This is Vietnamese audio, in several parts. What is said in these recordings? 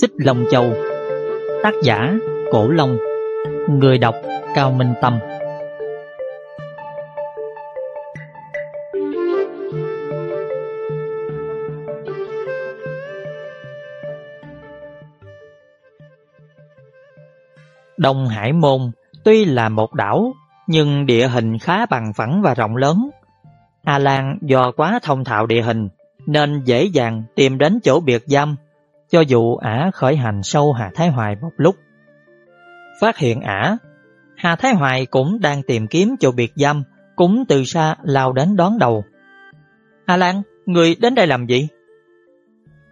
Xích Long Châu. Tác giả Cổ Long. Người đọc Cao Minh Tâm. Đông Hải Môn tuy là một đảo, nhưng địa hình khá bằng phẳng và rộng lớn. A Lan do quá thông thạo địa hình, nên dễ dàng tìm đến chỗ biệt giam cho dù ả khởi hành sâu Hà Thái Hoài một lúc. Phát hiện ả, Hà Thái Hoài cũng đang tìm kiếm chỗ biệt giam, cũng từ xa lao đến đón đầu. hà Lan, người đến đây làm gì?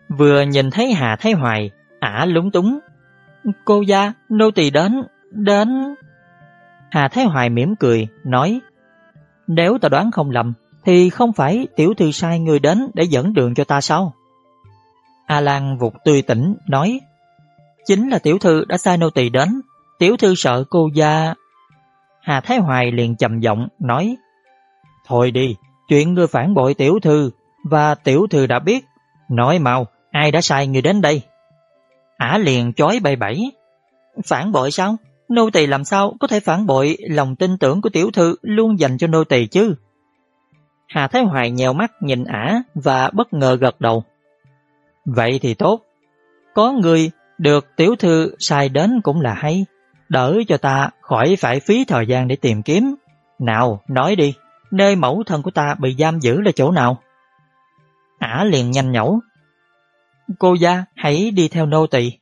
Vừa nhìn thấy Hà Thái Hoài, ả lúng túng. Cô gia, nô tỳ đến, đến... Hà Thái Hoài mỉm cười, nói Nếu ta đoán không lầm, thì không phải tiểu thư sai người đến để dẫn đường cho ta sao? A Lan vụt tươi tỉnh nói: "Chính là tiểu thư đã sai nô tỳ đến, tiểu thư sợ cô gia." Hà Thái Hoài liền trầm giọng nói: "Thôi đi, chuyện ngươi phản bội tiểu thư và tiểu thư đã biết, nói mau, ai đã sai người đến đây?" Ả liền chói bay bẫy: "Phản bội sao? Nô tỳ làm sao có thể phản bội lòng tin tưởng của tiểu thư luôn dành cho nô tỳ chứ?" Hà Thái Hoài nhèo mắt nhìn ả và bất ngờ gật đầu. Vậy thì tốt. Có người được tiểu thư sai đến cũng là hay. Đỡ cho ta khỏi phải phí thời gian để tìm kiếm. Nào, nói đi, nơi mẫu thân của ta bị giam giữ là chỗ nào? Ả liền nhanh nhẩu. Cô gia, hãy đi theo nô tỳ.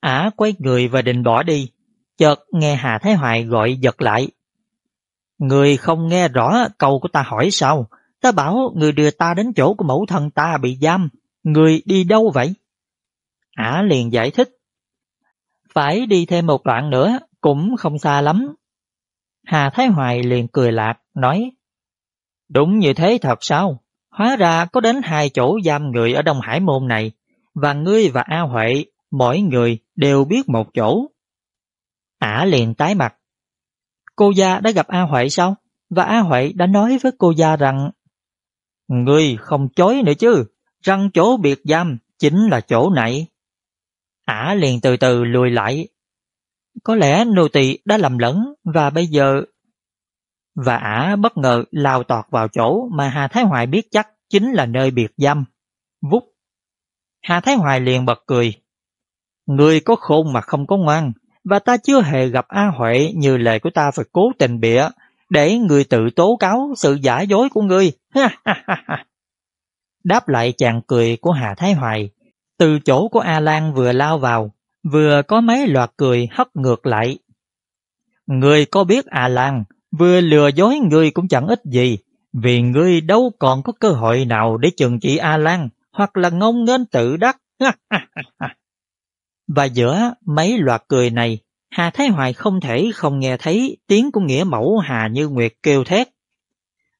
Ả quay người và định bỏ đi. Chợt nghe Hà Thái Hoài gọi giật lại. Người không nghe rõ câu của ta hỏi sao? Ta bảo người đưa ta đến chỗ của mẫu thân ta bị giam Người đi đâu vậy? Ả liền giải thích. Phải đi thêm một đoạn nữa, cũng không xa lắm. Hà Thái Hoài liền cười lạc, nói. Đúng như thế thật sao? Hóa ra có đến hai chỗ giam người ở Đông Hải Môn này, và ngươi và A Huệ, mỗi người đều biết một chỗ. Ả liền tái mặt. Cô gia đã gặp A Huệ sao? Và A Huệ đã nói với cô gia rằng Ngươi không chối nữa chứ rằng chỗ biệt giam chính là chỗ này. Ả liền từ từ lùi lại. Có lẽ nô tỳ đã lầm lẫn và bây giờ... Và ả bất ngờ lao tọt vào chỗ mà Hà Thái Hoài biết chắc chính là nơi biệt giam. Vút. Hà Thái Hoài liền bật cười. Người có khôn mà không có ngoan, và ta chưa hề gặp A Huệ như lời của ta phải cố tình bịa, để người tự tố cáo sự giả dối của ngươi. Ha ha ha ha. Đáp lại chàng cười của Hà Thái Hoài, từ chỗ của A Lan vừa lao vào, vừa có mấy loạt cười hất ngược lại. Ngươi có biết A Lan, vừa lừa dối ngươi cũng chẳng ích gì, vì ngươi đâu còn có cơ hội nào để chừng trị A Lan, hoặc là ngông nghênh tự đắc. Và giữa mấy loạt cười này, Hà Thái Hoài không thể không nghe thấy tiếng của nghĩa mẫu Hà Như Nguyệt kêu thét.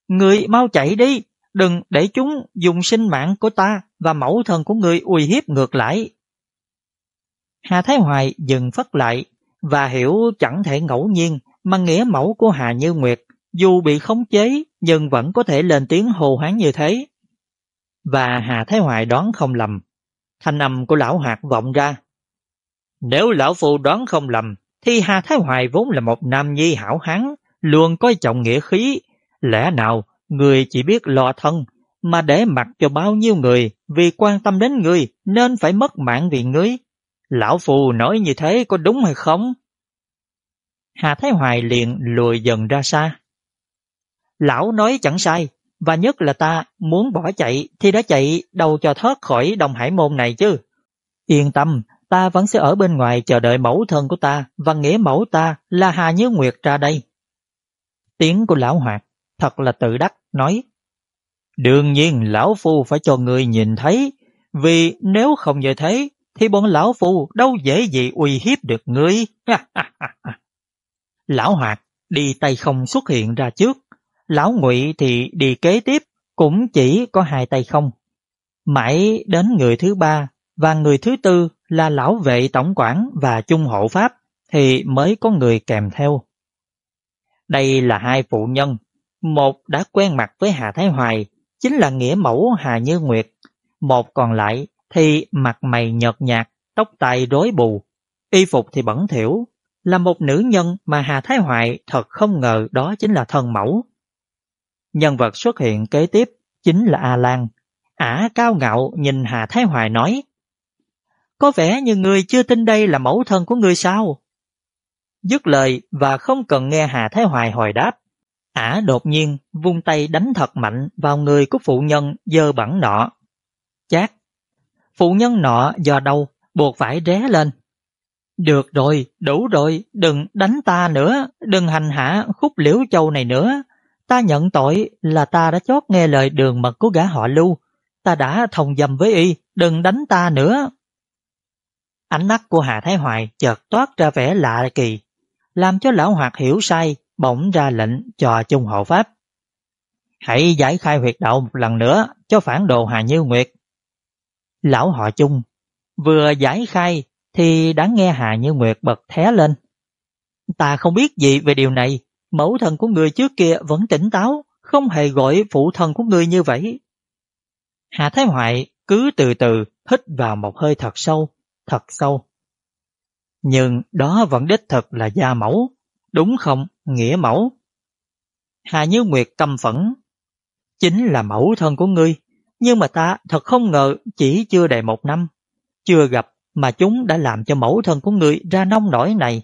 Người mau chạy đi, Đừng để chúng dùng sinh mạng của ta và mẫu thân của người uy hiếp ngược lại. Hà Thái Hoài dừng phất lại và hiểu chẳng thể ngẫu nhiên mà nghĩa mẫu của Hà Như Nguyệt dù bị khống chế nhưng vẫn có thể lên tiếng hồ hoáng như thế. Và Hà Thái Hoài đoán không lầm. Thanh âm của lão hạt vọng ra. Nếu lão phu đoán không lầm, thì Hà Thái Hoài vốn là một nam nhi hảo hán, luôn coi trọng nghĩa khí. Lẽ nào Người chỉ biết lo thân, mà để mặc cho bao nhiêu người vì quan tâm đến người nên phải mất mạng vì ngươi. Lão Phù nói như thế có đúng hay không? Hà Thái Hoài liền lùi dần ra xa. Lão nói chẳng sai, và nhất là ta muốn bỏ chạy thì đã chạy đâu cho thoát khỏi đồng hải môn này chứ. Yên tâm, ta vẫn sẽ ở bên ngoài chờ đợi mẫu thân của ta và nghĩa mẫu ta là Hà Như Nguyệt ra đây. Tiếng của lão hoạt thật là tự đắc, nói Đương nhiên lão phu phải cho người nhìn thấy, vì nếu không như thế, thì bọn lão phu đâu dễ gì uy hiếp được ngươi. lão hoạt đi tay không xuất hiện ra trước, lão ngụy thì đi kế tiếp, cũng chỉ có hai tay không. Mãi đến người thứ ba và người thứ tư là lão vệ tổng quản và trung hộ pháp thì mới có người kèm theo. Đây là hai phụ nhân một đã quen mặt với Hà Thái Hoài, chính là nghĩa mẫu Hà Như Nguyệt. Một còn lại thì mặt mày nhợt nhạt, tóc tai rối bù, y phục thì bẩn thỉu, là một nữ nhân mà Hà Thái Hoài thật không ngờ đó chính là thân mẫu. Nhân vật xuất hiện kế tiếp chính là A Lan. Ả cao ngạo nhìn Hà Thái Hoài nói Có vẻ như người chưa tin đây là mẫu thân của người sao? Dứt lời và không cần nghe Hà Thái Hoài hồi đáp. Ả đột nhiên vung tay đánh thật mạnh vào người của phụ nhân dơ bẩn nọ. Chát! Phụ nhân nọ do đâu buộc phải ré lên. Được rồi, đủ rồi, đừng đánh ta nữa, đừng hành hạ khúc liễu châu này nữa. Ta nhận tội là ta đã chót nghe lời đường mật của gã họ lưu. Ta đã thông dầm với y, đừng đánh ta nữa. Ánh mắt của Hà Thái Hoài chợt toát ra vẻ lạ kỳ, làm cho lão hoạt hiểu sai, bỗng ra lệnh cho chung hộ pháp. Hãy giải khai huyệt đạo một lần nữa cho phản đồ Hà Như Nguyệt. Lão họ chung vừa giải khai thì đã nghe Hà Như Nguyệt bật thé lên. Ta không biết gì về điều này, mẫu thân của người trước kia vẫn tỉnh táo, không hề gọi phụ thân của người như vậy. Hà Thái Hoại cứ từ từ hít vào một hơi thật sâu, thật sâu. Nhưng đó vẫn đích thực là gia mẫu, đúng không, nghĩa mẫu? Hà Như Nguyệt căm phẫn. Chính là mẫu thân của ngươi, nhưng mà ta thật không ngờ chỉ chưa đầy một năm, chưa gặp mà chúng đã làm cho mẫu thân của ngươi ra nông nổi này.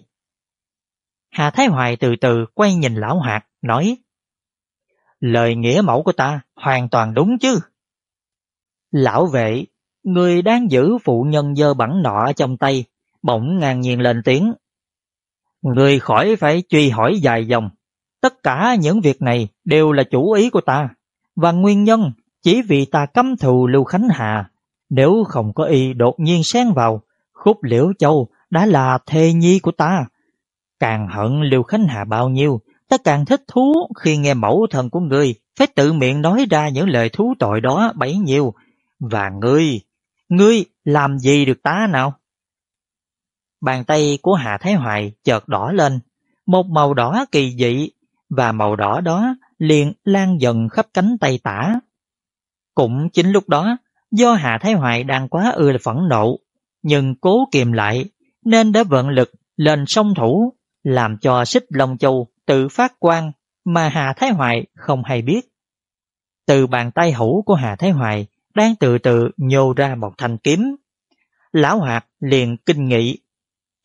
Hà Thái Hoài từ từ quay nhìn lão hạt, nói Lời nghĩa mẫu của ta hoàn toàn đúng chứ. Lão vệ, người đang giữ phụ nhân dơ bẩn nọ trong tay, bỗng ngang nhiên lên tiếng. Người khỏi phải truy hỏi dài dòng. Tất cả những việc này đều là chủ ý của ta. Và nguyên nhân chỉ vì ta căm thù Lưu Khánh Hà. Nếu không có y đột nhiên xen vào, khúc liễu châu đã là thê nhi của ta. Càng hận Lưu Khánh Hà bao nhiêu, ta càng thích thú khi nghe mẫu thần của người phải tự miệng nói ra những lời thú tội đó bấy nhiêu. Và ngươi, ngươi làm gì được ta nào? Bàn tay của Hà Thái Hoài chợt đỏ lên, một màu đỏ kỳ dị và màu đỏ đó liền lan dần khắp cánh tay tả. Cũng chính lúc đó, do Hà Thái Hoài đang quá ư là phẫn nộ, nhưng cố kiềm lại nên đã vận lực lên song thủ, làm cho xích Long Châu tự phát quang mà Hà Thái Hoài không hay biết. Từ bàn tay hữu của Hà Thái Hoài đang từ từ nhô ra một thanh kiếm. Lão Hoạt liền kinh nghị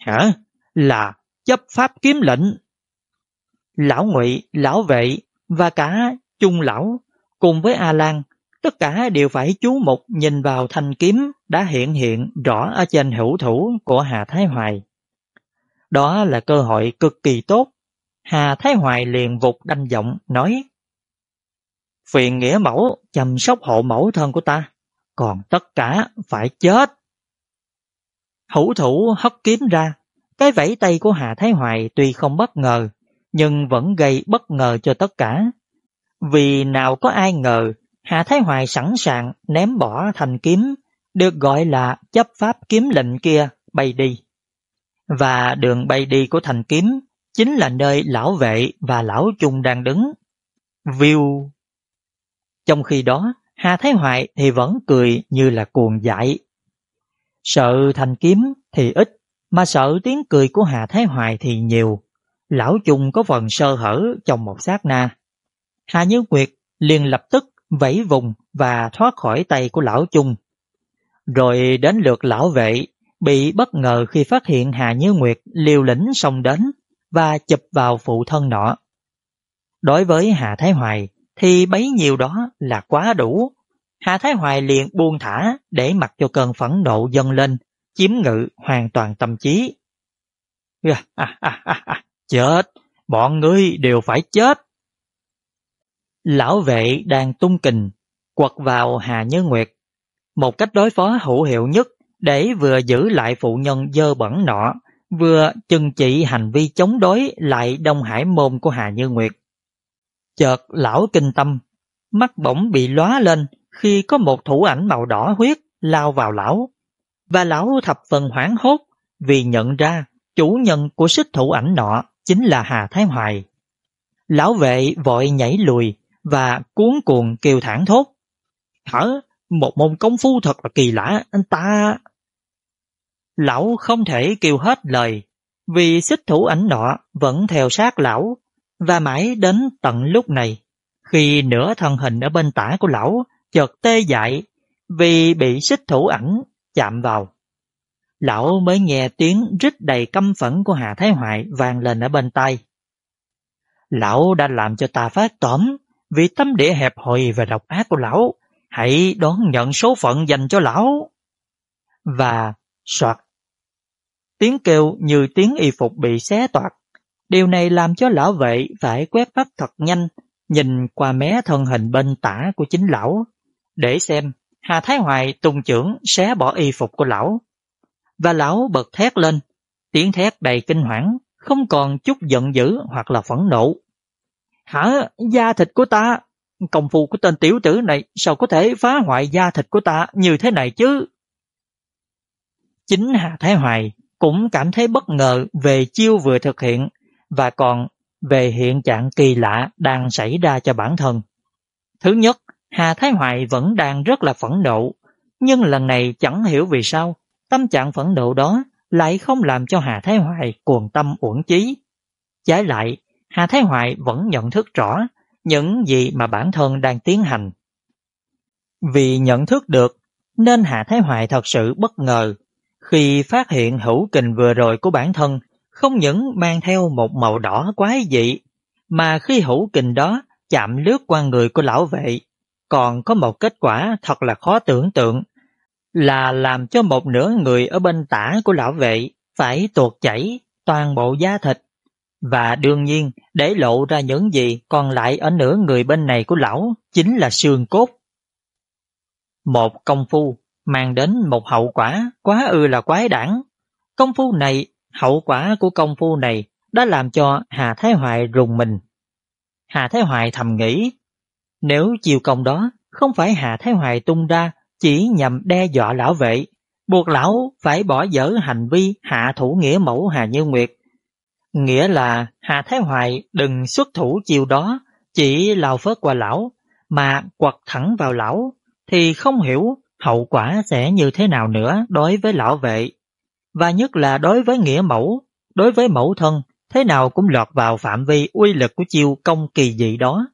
Hả? Là chấp pháp kiếm lệnh. Lão Ngụy, lão vệ và cả chung lão cùng với A Lan, tất cả đều phải chú mục nhìn vào thanh kiếm đã hiện hiện rõ ở trên hữu thủ của Hà Thái Hoài. Đó là cơ hội cực kỳ tốt. Hà Thái Hoài liền vụt đanh giọng nói Phiền nghĩa mẫu chăm sóc hộ mẫu thân của ta, còn tất cả phải chết. Hữu thủ hất kiếm ra, cái vẫy tay của Hà Thái Hoài tuy không bất ngờ, nhưng vẫn gây bất ngờ cho tất cả. Vì nào có ai ngờ Hà Thái Hoài sẵn sàng ném bỏ thành kiếm, được gọi là chấp pháp kiếm lệnh kia bay đi. Và đường bay đi của thành kiếm chính là nơi lão vệ và lão trung đang đứng. View. Trong khi đó, Hà Thái Hoài thì vẫn cười như là cuồng dại. Sợ thành kiếm thì ít, mà sợ tiếng cười của Hà Thái Hoài thì nhiều. Lão Trung có phần sơ hở trong một sát na. Hà Như Nguyệt liền lập tức vẫy vùng và thoát khỏi tay của lão Trung. Rồi đến lượt lão vệ bị bất ngờ khi phát hiện Hà Như Nguyệt liều lĩnh xông đến và chụp vào phụ thân nọ. Đối với Hà Thái Hoài thì bấy nhiêu đó là quá đủ. Hà Thái Hoài liền buông thả để mặc cho cơn phẫn nộ dâng lên, chiếm ngự hoàn toàn tâm trí. Dạ, chết, bọn ngươi đều phải chết. Lão vệ đang tung kình, quật vào Hà Như Nguyệt. Một cách đối phó hữu hiệu nhất để vừa giữ lại phụ nhân dơ bẩn nọ, vừa chừng trị hành vi chống đối lại Đông Hải môn của Hà Như Nguyệt. Chợt lão kinh tâm, mắt bỗng bị lóa lên khi có một thủ ảnh màu đỏ huyết lao vào lão. Và lão thập phần hoảng hốt vì nhận ra chủ nhân của xích thủ ảnh nọ chính là Hà Thái Hoài. Lão vệ vội nhảy lùi và cuốn cuồng kêu thẳng thốt. Hả? Một môn công phu thật là kỳ lạ, anh ta... Lão không thể kêu hết lời, vì xích thủ ảnh nọ vẫn theo sát lão, và mãi đến tận lúc này, khi nửa thân hình ở bên tả của lão chợt tê dại vì bị xích thủ ẩn chạm vào. Lão mới nghe tiếng rít đầy căm phẫn của Hà Thái Hoại vang lên ở bên tai. Lão đã làm cho ta phát tóm vì tâm địa hẹp hòi và độc ác của lão. Hãy đón nhận số phận dành cho lão. Và soạt. Tiếng kêu như tiếng y phục bị xé toạc. Điều này làm cho lão vệ phải quét mắt thật nhanh, nhìn qua mé thân hình bên tả của chính lão, để xem Hà Thái Hoài tung trưởng xé bỏ y phục của lão. Và lão bật thét lên, tiếng thét đầy kinh hoảng, không còn chút giận dữ hoặc là phẫn nộ. Hả? Da thịt của ta? Công phu của tên tiểu tử này sao có thể phá hoại da thịt của ta như thế này chứ? Chính Hà Thái Hoài cũng cảm thấy bất ngờ về chiêu vừa thực hiện và còn về hiện trạng kỳ lạ đang xảy ra cho bản thân. Thứ nhất, Hà Thái Hoài vẫn đang rất là phẫn nộ, nhưng lần này chẳng hiểu vì sao tâm trạng phẫn nộ đó lại không làm cho Hà Thái Hoài cuồng tâm uổng chí. Trái lại, Hà Thái Hoài vẫn nhận thức rõ những gì mà bản thân đang tiến hành. Vì nhận thức được nên Hà Thái Hoài thật sự bất ngờ khi phát hiện hữu kình vừa rồi của bản thân không những mang theo một màu đỏ quái dị mà khi hữu kình đó chạm lướt qua người của lão vệ còn có một kết quả thật là khó tưởng tượng là làm cho một nửa người ở bên tả của lão vệ phải tuột chảy toàn bộ da thịt và đương nhiên để lộ ra những gì còn lại ở nửa người bên này của lão chính là xương cốt. Một công phu mang đến một hậu quả quá ư là quái đản. Công phu này, hậu quả của công phu này đã làm cho Hà Thái Hoài rùng mình. Hà Thái Hoài thầm nghĩ, nếu chiều công đó không phải hạ Thái Hoài tung ra chỉ nhằm đe dọa lão vệ, buộc lão phải bỏ dở hành vi hạ thủ nghĩa mẫu Hà Như Nguyệt, Nghĩa là Hà Thái Hoài đừng xuất thủ chiều đó, chỉ lao phớt qua lão, mà quật thẳng vào lão, thì không hiểu hậu quả sẽ như thế nào nữa đối với lão vệ. Và nhất là đối với nghĩa mẫu, đối với mẫu thân, thế nào cũng lọt vào phạm vi uy lực của chiêu công kỳ dị đó.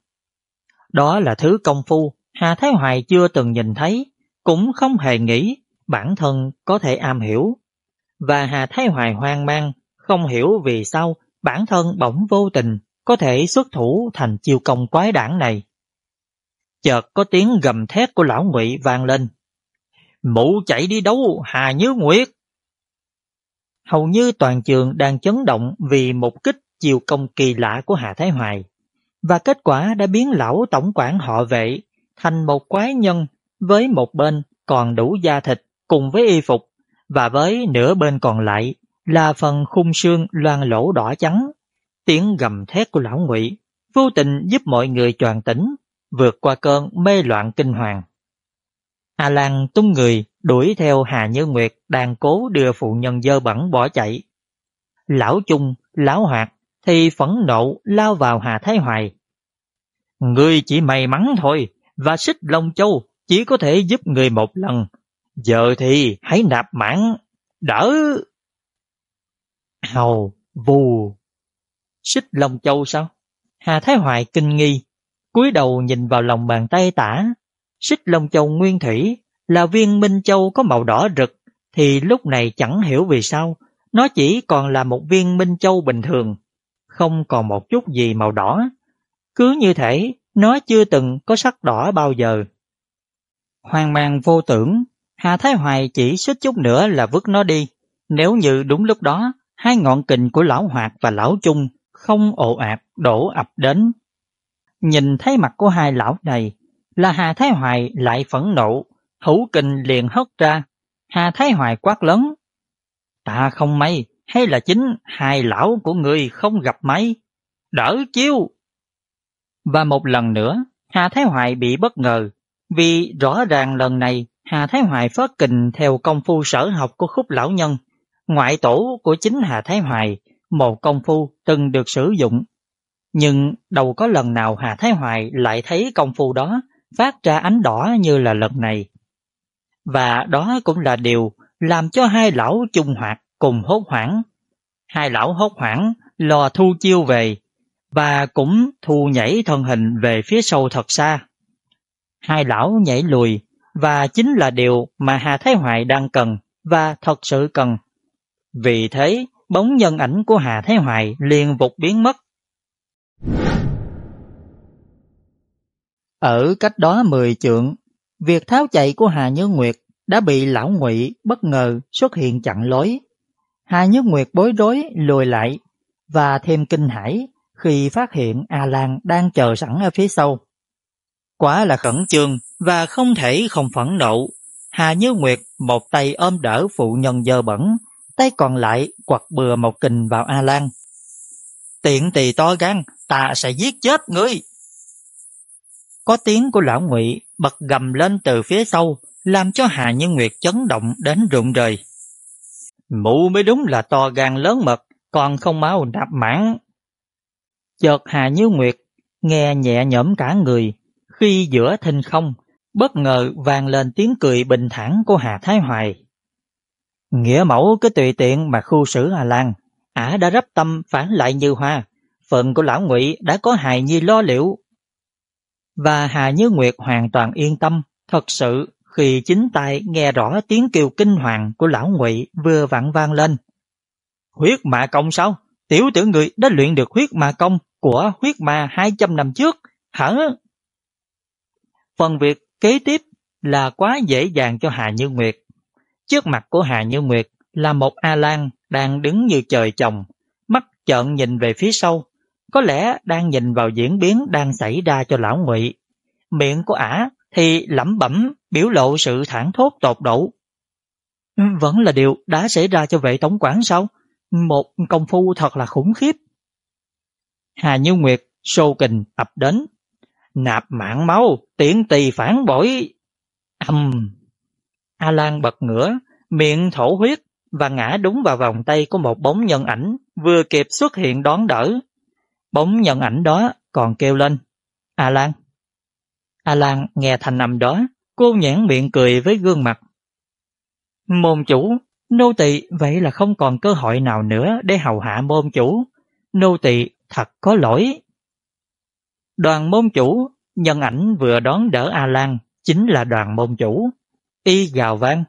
Đó là thứ công phu Hà Thái Hoài chưa từng nhìn thấy, cũng không hề nghĩ bản thân có thể am hiểu. Và Hà Thái Hoài hoang mang không hiểu vì sao bản thân bỗng vô tình có thể xuất thủ thành chiêu công quái đảng này. Chợt có tiếng gầm thét của lão ngụy vang lên. Mụ chạy đi đâu, Hà Như Nguyệt? Hầu như toàn trường đang chấn động vì một kích chiều công kỳ lạ của Hà Thái Hoài. Và kết quả đã biến lão tổng quản họ vệ thành một quái nhân với một bên còn đủ da thịt cùng với y phục và với nửa bên còn lại là phần khung xương loang lỗ đỏ trắng. Tiếng gầm thét của lão ngụy vô tình giúp mọi người tròn tỉnh, vượt qua cơn mê loạn kinh hoàng. A Lan tung người đuổi theo Hà Như Nguyệt đang cố đưa phụ nhân dơ bẩn bỏ chạy. Lão Trung, lão Hoạt thì phẫn nộ lao vào Hà Thái Hoài. Người chỉ may mắn thôi, và xích Long Châu chỉ có thể giúp người một lần. Giờ thì hãy nạp mãn, đỡ Hầu, vù. Xích Long Châu sao? Hà Thái Hoài kinh nghi, cúi đầu nhìn vào lòng bàn tay tả. Xích Long Châu nguyên thủy là viên Minh Châu có màu đỏ rực, thì lúc này chẳng hiểu vì sao, nó chỉ còn là một viên Minh Châu bình thường, không còn một chút gì màu đỏ. Cứ như thể nó chưa từng có sắc đỏ bao giờ. Hoang mang vô tưởng, Hà Thái Hoài chỉ suýt chút nữa là vứt nó đi. Nếu như đúng lúc đó hai ngọn kình của lão hoạt và lão trung không ồ ạt đổ ập đến. Nhìn thấy mặt của hai lão này là Hà Thái Hoài lại phẫn nộ, hữu kình liền hất ra. Hà Thái Hoài quát lớn. Ta không may, hay là chính hai lão của người không gặp may? Đỡ chiêu! Và một lần nữa, Hà Thái Hoài bị bất ngờ, vì rõ ràng lần này Hà Thái Hoài phớt kình theo công phu sở học của khúc lão nhân, ngoại tổ của chính Hà Thái Hoài, một công phu từng được sử dụng. Nhưng đâu có lần nào Hà Thái Hoài lại thấy công phu đó phát ra ánh đỏ như là lần này. Và đó cũng là điều làm cho hai lão chung hoạt cùng hốt hoảng. Hai lão hốt hoảng lò thu chiêu về và cũng thu nhảy thân hình về phía sau thật xa. Hai lão nhảy lùi và chính là điều mà Hà Thái Hoài đang cần và thật sự cần. Vì thế, bóng nhân ảnh của Hà Thái Hoài liền vụt biến mất. Ở cách đó mười trượng, việc tháo chạy của Hà Như Nguyệt đã bị lão ngụy bất ngờ xuất hiện chặn lối. Hà Nhất Nguyệt bối rối lùi lại và thêm kinh hãi khi phát hiện A Lan đang chờ sẵn ở phía sau. Quá là khẩn trương và không thể không phẫn nộ. Hà Như Nguyệt một tay ôm đỡ phụ nhân dơ bẩn, tay còn lại quật bừa một kình vào A Lan. Tiện tỳ to gan, ta sẽ giết chết ngươi. Có tiếng của lão ngụy bật gầm lên từ phía sau, làm cho Hà Như Nguyệt chấn động đến rụng rời. Mụ mới đúng là to gan lớn mật, còn không máu nạp mãn. Chợt Hà Như Nguyệt nghe nhẹ nhõm cả người, khi giữa thinh không, bất ngờ vang lên tiếng cười bình thản của Hà Thái Hoài. Nghĩa mẫu cái tùy tiện mà khu xử Hà Lan, ả đã rắp tâm phản lại như hoa, phần của lão ngụy đã có hài nhi lo liệu. Và Hà Như Nguyệt hoàn toàn yên tâm, thật sự khi chính tay nghe rõ tiếng kêu kinh hoàng của lão ngụy vừa vặn vang lên. Huyết mạ công sao? Tiểu tử người đã luyện được huyết mạ công của huyết ma 200 năm trước, hả? Phần việc kế tiếp là quá dễ dàng cho Hà Như Nguyệt. Trước mặt của Hà Như Nguyệt là một A Lan đang đứng như trời trồng, mắt trợn nhìn về phía sau, có lẽ đang nhìn vào diễn biến đang xảy ra cho lão Ngụy. Miệng của ả thì lẩm bẩm biểu lộ sự thẳng thốt tột độ. Ừ, vẫn là điều đã xảy ra cho vệ tổng quản sao? Một công phu thật là khủng khiếp. Hà Như Nguyệt sô kình ập đến. Nạp mạng máu, tiện tỳ phản bội. Âm! A Lan bật ngửa, miệng thổ huyết và ngã đúng vào vòng tay của một bóng nhân ảnh vừa kịp xuất hiện đón đỡ. Bóng nhân ảnh đó còn kêu lên. A Lan! A Lan nghe thành âm đó, cô nhãn miệng cười với gương mặt. Môn chủ, nô tỳ vậy là không còn cơ hội nào nữa để hầu hạ môn chủ. Nô tỳ thật có lỗi. Đoàn môn chủ, nhân ảnh vừa đón đỡ A Lan chính là đoàn môn chủ. Y gào vang.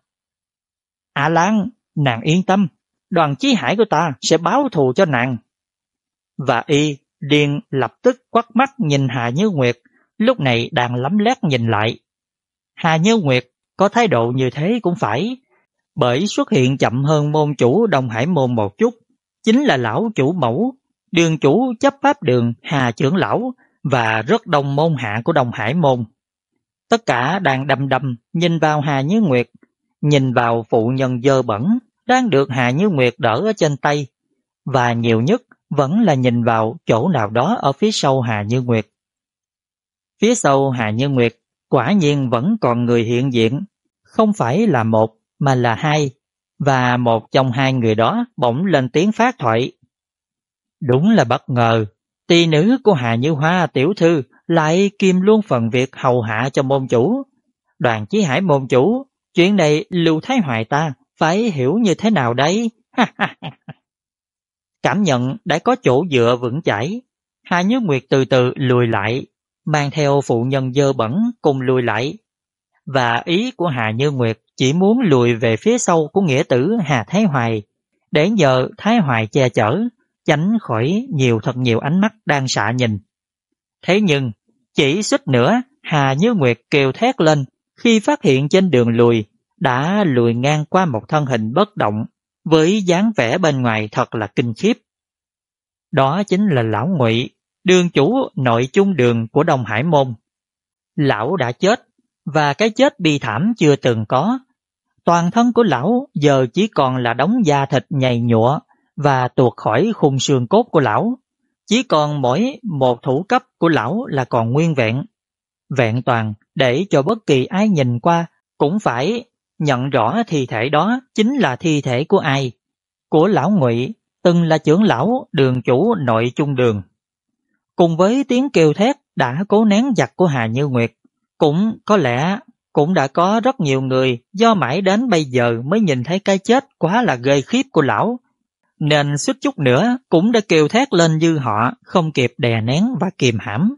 A Lan, nàng yên tâm, đoàn chí hải của ta sẽ báo thù cho nàng. Và Y điên lập tức quắt mắt nhìn hạ Như Nguyệt, lúc này đang lắm lét nhìn lại. Hà Như Nguyệt có thái độ như thế cũng phải, bởi xuất hiện chậm hơn môn chủ Đông Hải môn một chút, chính là lão chủ mẫu đường chủ chấp pháp đường Hà trưởng lão và rất đông môn hạ của Đông Hải môn. Tất cả đang đầm đầm nhìn vào Hà Như Nguyệt, nhìn vào phụ nhân dơ bẩn đang được Hà Như Nguyệt đỡ ở trên tay, và nhiều nhất vẫn là nhìn vào chỗ nào đó ở phía sau Hà Như Nguyệt. Phía sau Hà Như Nguyệt quả nhiên vẫn còn người hiện diện, không phải là một mà là hai, và một trong hai người đó bỗng lên tiếng phát thoại. Đúng là bất ngờ, tỷ nữ của Hà Như Hoa tiểu thư lại kiêm luôn phần việc hầu hạ cho môn chủ. Đoàn chí hải môn chủ, chuyện này Lưu Thái Hoài ta phải hiểu như thế nào đấy? Cảm nhận đã có chỗ dựa vững chãi, Hà Như Nguyệt từ từ lùi lại, mang theo phụ nhân dơ bẩn cùng lùi lại. Và ý của Hà Như Nguyệt chỉ muốn lùi về phía sau của nghĩa tử Hà Thái Hoài, để nhờ Thái Hoài che chở, tránh khỏi nhiều thật nhiều ánh mắt đang xạ nhìn. Thế nhưng, chỉ suýt nữa, Hà Như Nguyệt kêu thét lên khi phát hiện trên đường lùi đã lùi ngang qua một thân hình bất động với dáng vẻ bên ngoài thật là kinh khiếp. Đó chính là Lão Ngụy, đường chủ nội chung đường của Đông Hải Môn. Lão đã chết, và cái chết bi thảm chưa từng có. Toàn thân của lão giờ chỉ còn là đống da thịt nhầy nhụa và tuột khỏi khung xương cốt của lão. Chỉ còn mỗi một thủ cấp của lão là còn nguyên vẹn. Vẹn toàn để cho bất kỳ ai nhìn qua cũng phải nhận rõ thi thể đó chính là thi thể của ai. Của lão ngụy, từng là trưởng lão đường chủ nội trung đường. Cùng với tiếng kêu thét đã cố nén giặc của Hà Như Nguyệt, cũng có lẽ cũng đã có rất nhiều người do mãi đến bây giờ mới nhìn thấy cái chết quá là ghê khiếp của lão. Nên suýt chút nữa cũng đã kêu thét lên như họ không kịp đè nén và kìm hãm.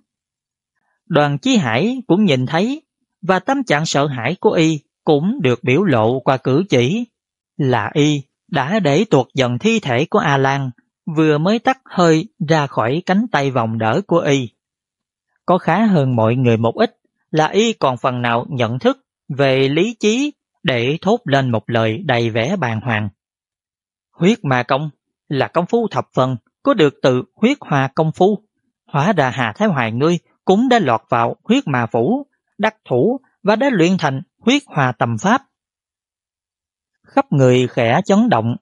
Đoàn Chí Hải cũng nhìn thấy và tâm trạng sợ hãi của y cũng được biểu lộ qua cử chỉ là y đã để tuột dần thi thể của A Lan vừa mới tắt hơi ra khỏi cánh tay vòng đỡ của y. Có khá hơn mọi người một ít là y còn phần nào nhận thức về lý trí để thốt lên một lời đầy vẻ bàng hoàng. Huyết ma công là công phu thập phần có được từ huyết hòa công phu. Hóa ra Hà Thái Hoài ngươi cũng đã lọt vào huyết ma phủ, đắc thủ và đã luyện thành huyết hòa tầm pháp. Khắp người khẽ chấn động,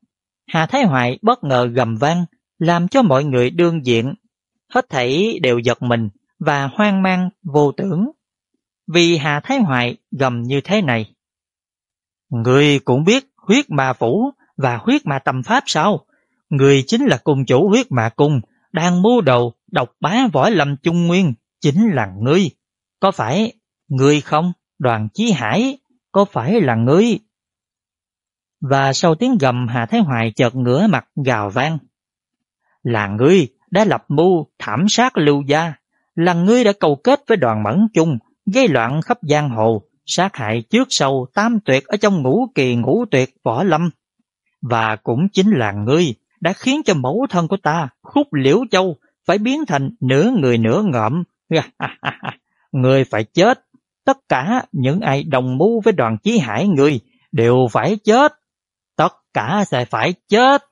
Hà Thái Hoài bất ngờ gầm vang, làm cho mọi người đương diện, hết thảy đều giật mình và hoang mang vô tưởng. Vì Hà Thái Hoài gầm như thế này. Người cũng biết huyết ma phủ và huyết ma tâm pháp sao? Người chính là cung chủ huyết ma cung, đang mưu đầu độc bá võ lâm trung nguyên, chính là ngươi. Có phải ngươi không? Đoàn Chí Hải, có phải là ngươi? Và sau tiếng gầm Hà Thái Hoài chợt ngửa mặt gào vang. Là ngươi đã lập mưu thảm sát lưu gia, là ngươi đã cầu kết với đoàn mẫn chung, gây loạn khắp giang hồ, sát hại trước sau tam tuyệt ở trong ngũ kỳ ngũ tuyệt võ lâm. Và cũng chính là ngươi đã khiến cho mẫu thân của ta, khúc liễu châu, phải biến thành nửa người nửa ngợm. Dạ, người phải chết. Tất cả những ai đồng mưu với đoàn chí hải người đều phải chết. Tất cả sẽ phải chết.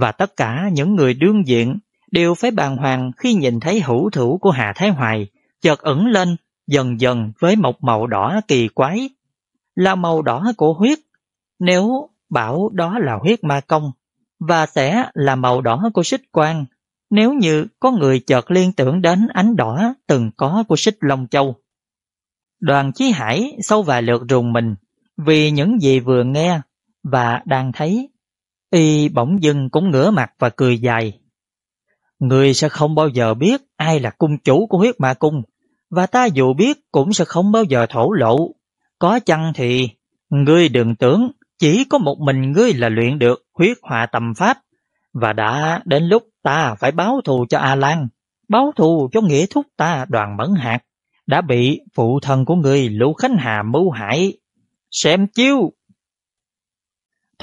Và tất cả những người đương diện đều phải bàng hoàng khi nhìn thấy hữu thủ của Hà Thái Hoài chợt ẩn lên dần dần với một màu đỏ kỳ quái, là màu đỏ của huyết. Nếu bảo đó là huyết ma công, và sẽ là màu đỏ của xích quang, nếu như có người chợt liên tưởng đến ánh đỏ từng có của xích Long Châu. Đoàn Chí Hải sau vài lượt rùng mình vì những gì vừa nghe và đang thấy. Y bỗng dưng cũng ngửa mặt và cười dài. Người sẽ không bao giờ biết ai là cung chủ của huyết ma cung và ta dù biết cũng sẽ không bao giờ thổ lộ. Có chăng thì, ngươi đừng tưởng chỉ có một mình ngươi là luyện được huyết họa tầm pháp, và đã đến lúc ta phải báo thù cho A Lan, báo thù cho nghĩa thúc ta đoàn mẫn hạt, đã bị phụ thân của ngươi Lũ Khánh Hà mưu hại. Xem chiêu!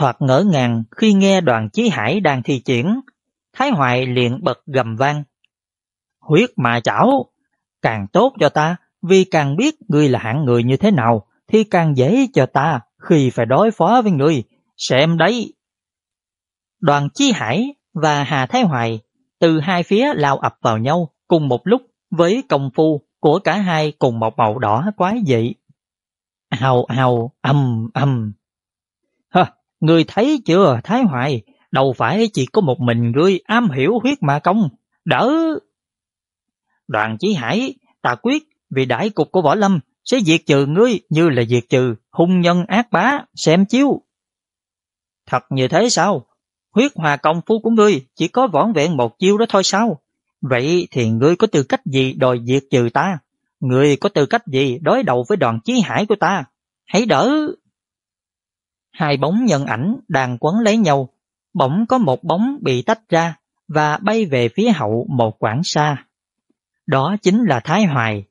Thoạt ngỡ ngàng khi nghe đoàn chí hải đang thi triển, Thái Hoài liền bật gầm vang. Huyết mà chảo, càng tốt cho ta, vì càng biết ngươi là hạng người như thế nào, thì càng dễ cho ta khi phải đối phó với ngươi. Xem đấy! Đoàn chí Hải và Hà Thái Hoài từ hai phía lao ập vào nhau cùng một lúc với công phu của cả hai cùng một màu đỏ quái dị. Hào hào âm âm người ngươi thấy chưa Thái Hoài, đâu phải chỉ có một mình ngươi am hiểu huyết ma công, đỡ. Đoàn Chí Hải ta quyết vì đại cục của võ lâm sẽ diệt trừ ngươi như là diệt trừ hung nhân ác bá, xem chiếu. Thật như thế sao? Huyết hòa công phu của ngươi chỉ có vỏn vẹn một chiêu đó thôi sao? Vậy thì ngươi có tư cách gì đòi diệt trừ ta? Ngươi có tư cách gì đối đầu với đoàn chí hải của ta? Hãy đỡ! Hai bóng nhân ảnh đang quấn lấy nhau, bỗng có một bóng bị tách ra và bay về phía hậu một quãng xa. Đó chính là Thái Hoài.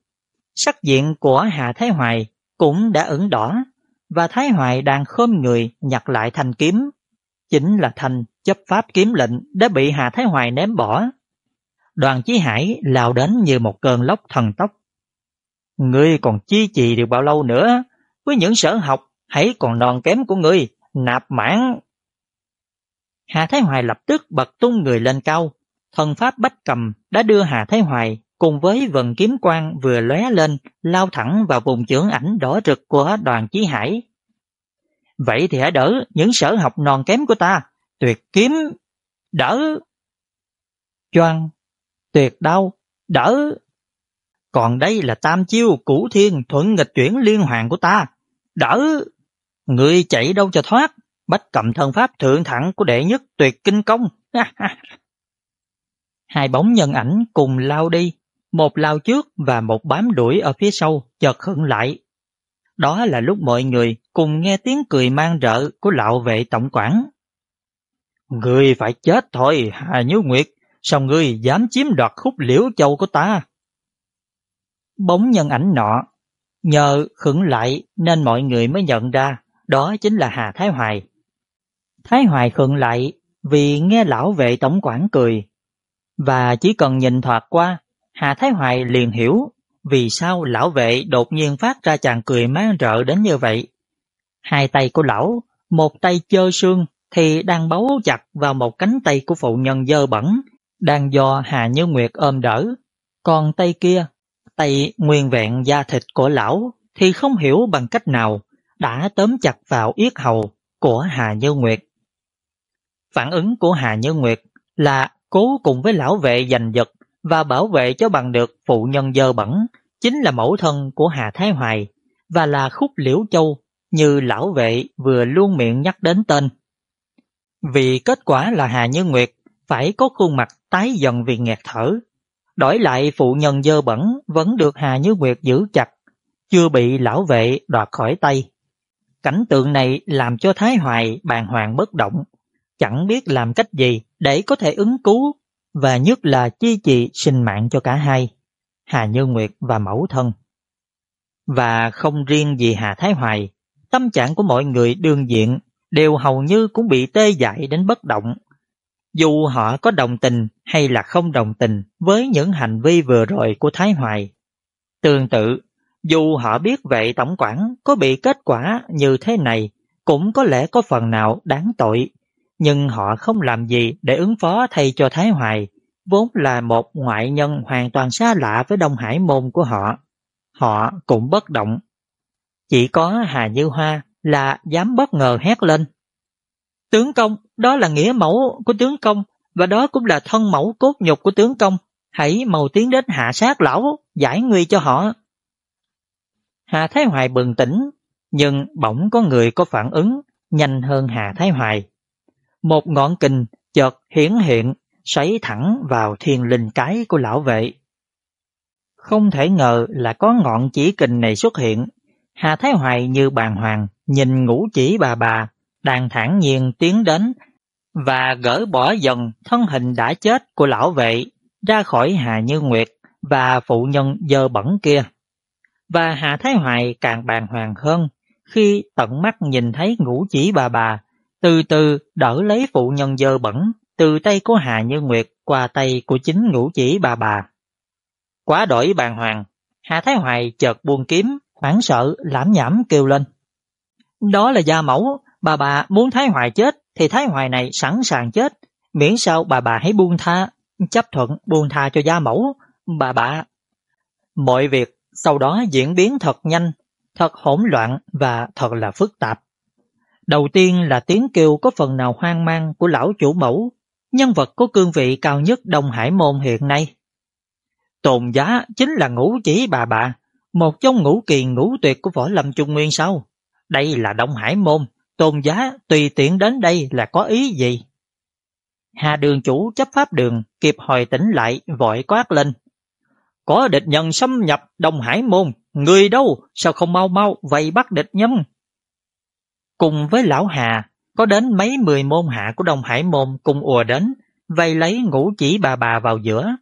Sắc diện của Hà Thái Hoài cũng đã ửng đỏ và Thái Hoài đang khom người nhặt lại thanh kiếm. Chính là thanh chấp pháp kiếm lệnh đã bị Hà Thái Hoài ném bỏ. Đoàn Chí Hải lao đến như một cơn lốc thần tốc. Ngươi còn chi trì được bao lâu nữa? Với những sở học hãy còn non kém của ngươi, nạp mãn. Hà Thái Hoài lập tức bật tung người lên cao. Thần pháp bách cầm đã đưa Hà Thái Hoài cùng với vần kiếm quang vừa lóe lên, lao thẳng vào vùng trưởng ảnh đỏ rực của đoàn chí hải. Vậy thì hãy đỡ những sở học non kém của ta, tuyệt kiếm, đỡ. Choan, tuyệt đau, đỡ. Còn đây là tam chiêu củ thiên thuận nghịch chuyển liên hoàn của ta, đỡ. Người chạy đâu cho thoát, bách cầm thân pháp thượng thẳng của đệ nhất tuyệt kinh công. Hai bóng nhân ảnh cùng lao đi, một lao trước và một bám đuổi ở phía sau chợt khựng lại. đó là lúc mọi người cùng nghe tiếng cười mang rợ của lão vệ tổng quản. Ngươi phải chết thôi, Hà Như Nguyệt, sao ngươi dám chiếm đoạt khúc liễu châu của ta? Bóng nhân ảnh nọ, nhờ khửng lại nên mọi người mới nhận ra đó chính là Hà Thái Hoài. Thái Hoài khựng lại vì nghe lão vệ tổng quản cười. Và chỉ cần nhìn thoạt qua, Hà Thái Hoài liền hiểu vì sao lão vệ đột nhiên phát ra chàng cười mang rợ đến như vậy. Hai tay của lão, một tay chơ xương thì đang bấu chặt vào một cánh tay của phụ nhân dơ bẩn, đang do Hà Như Nguyệt ôm đỡ. Còn tay kia, tay nguyên vẹn da thịt của lão thì không hiểu bằng cách nào đã tóm chặt vào yết hầu của Hà Như Nguyệt. Phản ứng của Hà Như Nguyệt là cố cùng với lão vệ giành giật và bảo vệ cho bằng được phụ nhân dơ bẩn, chính là mẫu thân của Hà Thái Hoài và là khúc liễu châu như lão vệ vừa luôn miệng nhắc đến tên. Vì kết quả là Hà Như Nguyệt phải có khuôn mặt tái dần vì nghẹt thở. Đổi lại phụ nhân dơ bẩn vẫn được Hà Như Nguyệt giữ chặt, chưa bị lão vệ đoạt khỏi tay. Cảnh tượng này làm cho Thái Hoài bàng hoàng bất động, chẳng biết làm cách gì để có thể ứng cứu và nhất là chi trị sinh mạng cho cả hai, Hà Như Nguyệt và mẫu thân. Và không riêng gì Hà Thái Hoài, tâm trạng của mọi người đương diện đều hầu như cũng bị tê dại đến bất động. Dù họ có đồng tình hay là không đồng tình với những hành vi vừa rồi của Thái Hoài. Tương tự, dù họ biết vậy tổng quản có bị kết quả như thế này cũng có lẽ có phần nào đáng tội nhưng họ không làm gì để ứng phó thay cho Thái Hoài, vốn là một ngoại nhân hoàn toàn xa lạ với Đông Hải môn của họ. Họ cũng bất động. Chỉ có Hà Như Hoa là dám bất ngờ hét lên. Tướng công, đó là nghĩa mẫu của tướng công, và đó cũng là thân mẫu cốt nhục của tướng công. Hãy mau tiến đến hạ sát lão, giải nguy cho họ. Hà Thái Hoài bừng tỉnh, nhưng bỗng có người có phản ứng nhanh hơn Hà Thái Hoài. Một ngọn kình chợt hiển hiện, sấy thẳng vào thiên linh cái của lão vệ. Không thể ngờ là có ngọn chỉ kình này xuất hiện. Hà Thái Hoài như bàn hoàng, nhìn ngũ chỉ bà bà, đang thản nhiên tiến đến và gỡ bỏ dần thân hình đã chết của lão vệ ra khỏi Hà Như Nguyệt và phụ nhân dơ bẩn kia. Và hạ Thái Hoài càng bàn hoàng hơn khi tận mắt nhìn thấy ngũ chỉ bà bà từ từ đỡ lấy phụ nhân dơ bẩn từ tay của Hà Như Nguyệt qua tay của chính ngũ chỉ bà bà. Quá đổi bàn hoàng, Hà Thái Hoài chợt buông kiếm, hoảng sợ, lãm nhảm kêu lên. Đó là gia mẫu, bà bà muốn Thái Hoài chết thì Thái Hoài này sẵn sàng chết, miễn sao bà bà hãy buông tha, chấp thuận buông tha cho gia mẫu, bà bà. Mọi việc sau đó diễn biến thật nhanh, thật hỗn loạn và thật là phức tạp. Đầu tiên là tiếng kêu có phần nào hoang mang của lão chủ mẫu, nhân vật có cương vị cao nhất Đông Hải Môn hiện nay. Tồn giá chính là ngũ chỉ bà bà, một trong ngũ kỳ ngũ tuyệt của võ lâm trung nguyên sau. Đây là Đông Hải Môn, tôn giá tùy tiện đến đây là có ý gì? Hà đường chủ chấp pháp đường kịp hồi tỉnh lại vội quát lên. Có địch nhân xâm nhập Đông Hải Môn, người đâu sao không mau mau vây bắt địch nhân? Cùng với lão Hà, có đến mấy mười môn hạ của Đông Hải Môn cùng ùa đến, vây lấy ngũ chỉ bà bà vào giữa.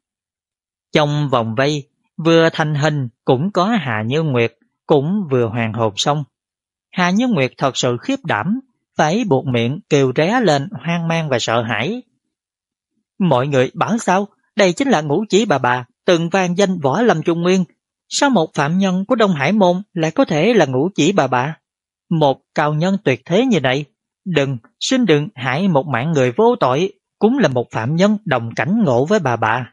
Trong vòng vây, vừa thành hình cũng có Hà Như Nguyệt, cũng vừa hoàn hồn xong. Hà Như Nguyệt thật sự khiếp đảm, phải buộc miệng kêu ré lên hoang mang và sợ hãi. Mọi người bảo sao, đây chính là ngũ chỉ bà bà, từng vang danh võ lâm trung nguyên. Sao một phạm nhân của Đông Hải Môn lại có thể là ngũ chỉ bà bà? Một cao nhân tuyệt thế như này, đừng, xin đừng hại một mạng người vô tội, cũng là một phạm nhân đồng cảnh ngộ với bà bà.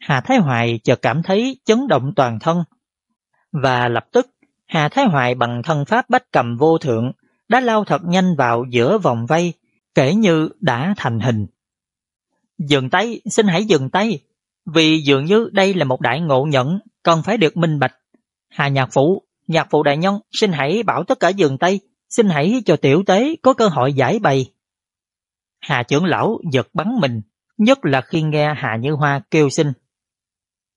Hà Thái Hoài chợt cảm thấy chấn động toàn thân. Và lập tức, Hà Thái Hoài bằng thân pháp bách cầm vô thượng đã lao thật nhanh vào giữa vòng vây, kể như đã thành hình. Dừng tay, xin hãy dừng tay, vì dường như đây là một đại ngộ nhận, cần phải được minh bạch. Hà Nhạc Phụ, Nhạc phụ đại nhân, xin hãy bảo tất cả giường tây xin hãy cho tiểu tế có cơ hội giải bày. Hà trưởng lão giật bắn mình, nhất là khi nghe Hà Như Hoa kêu xin.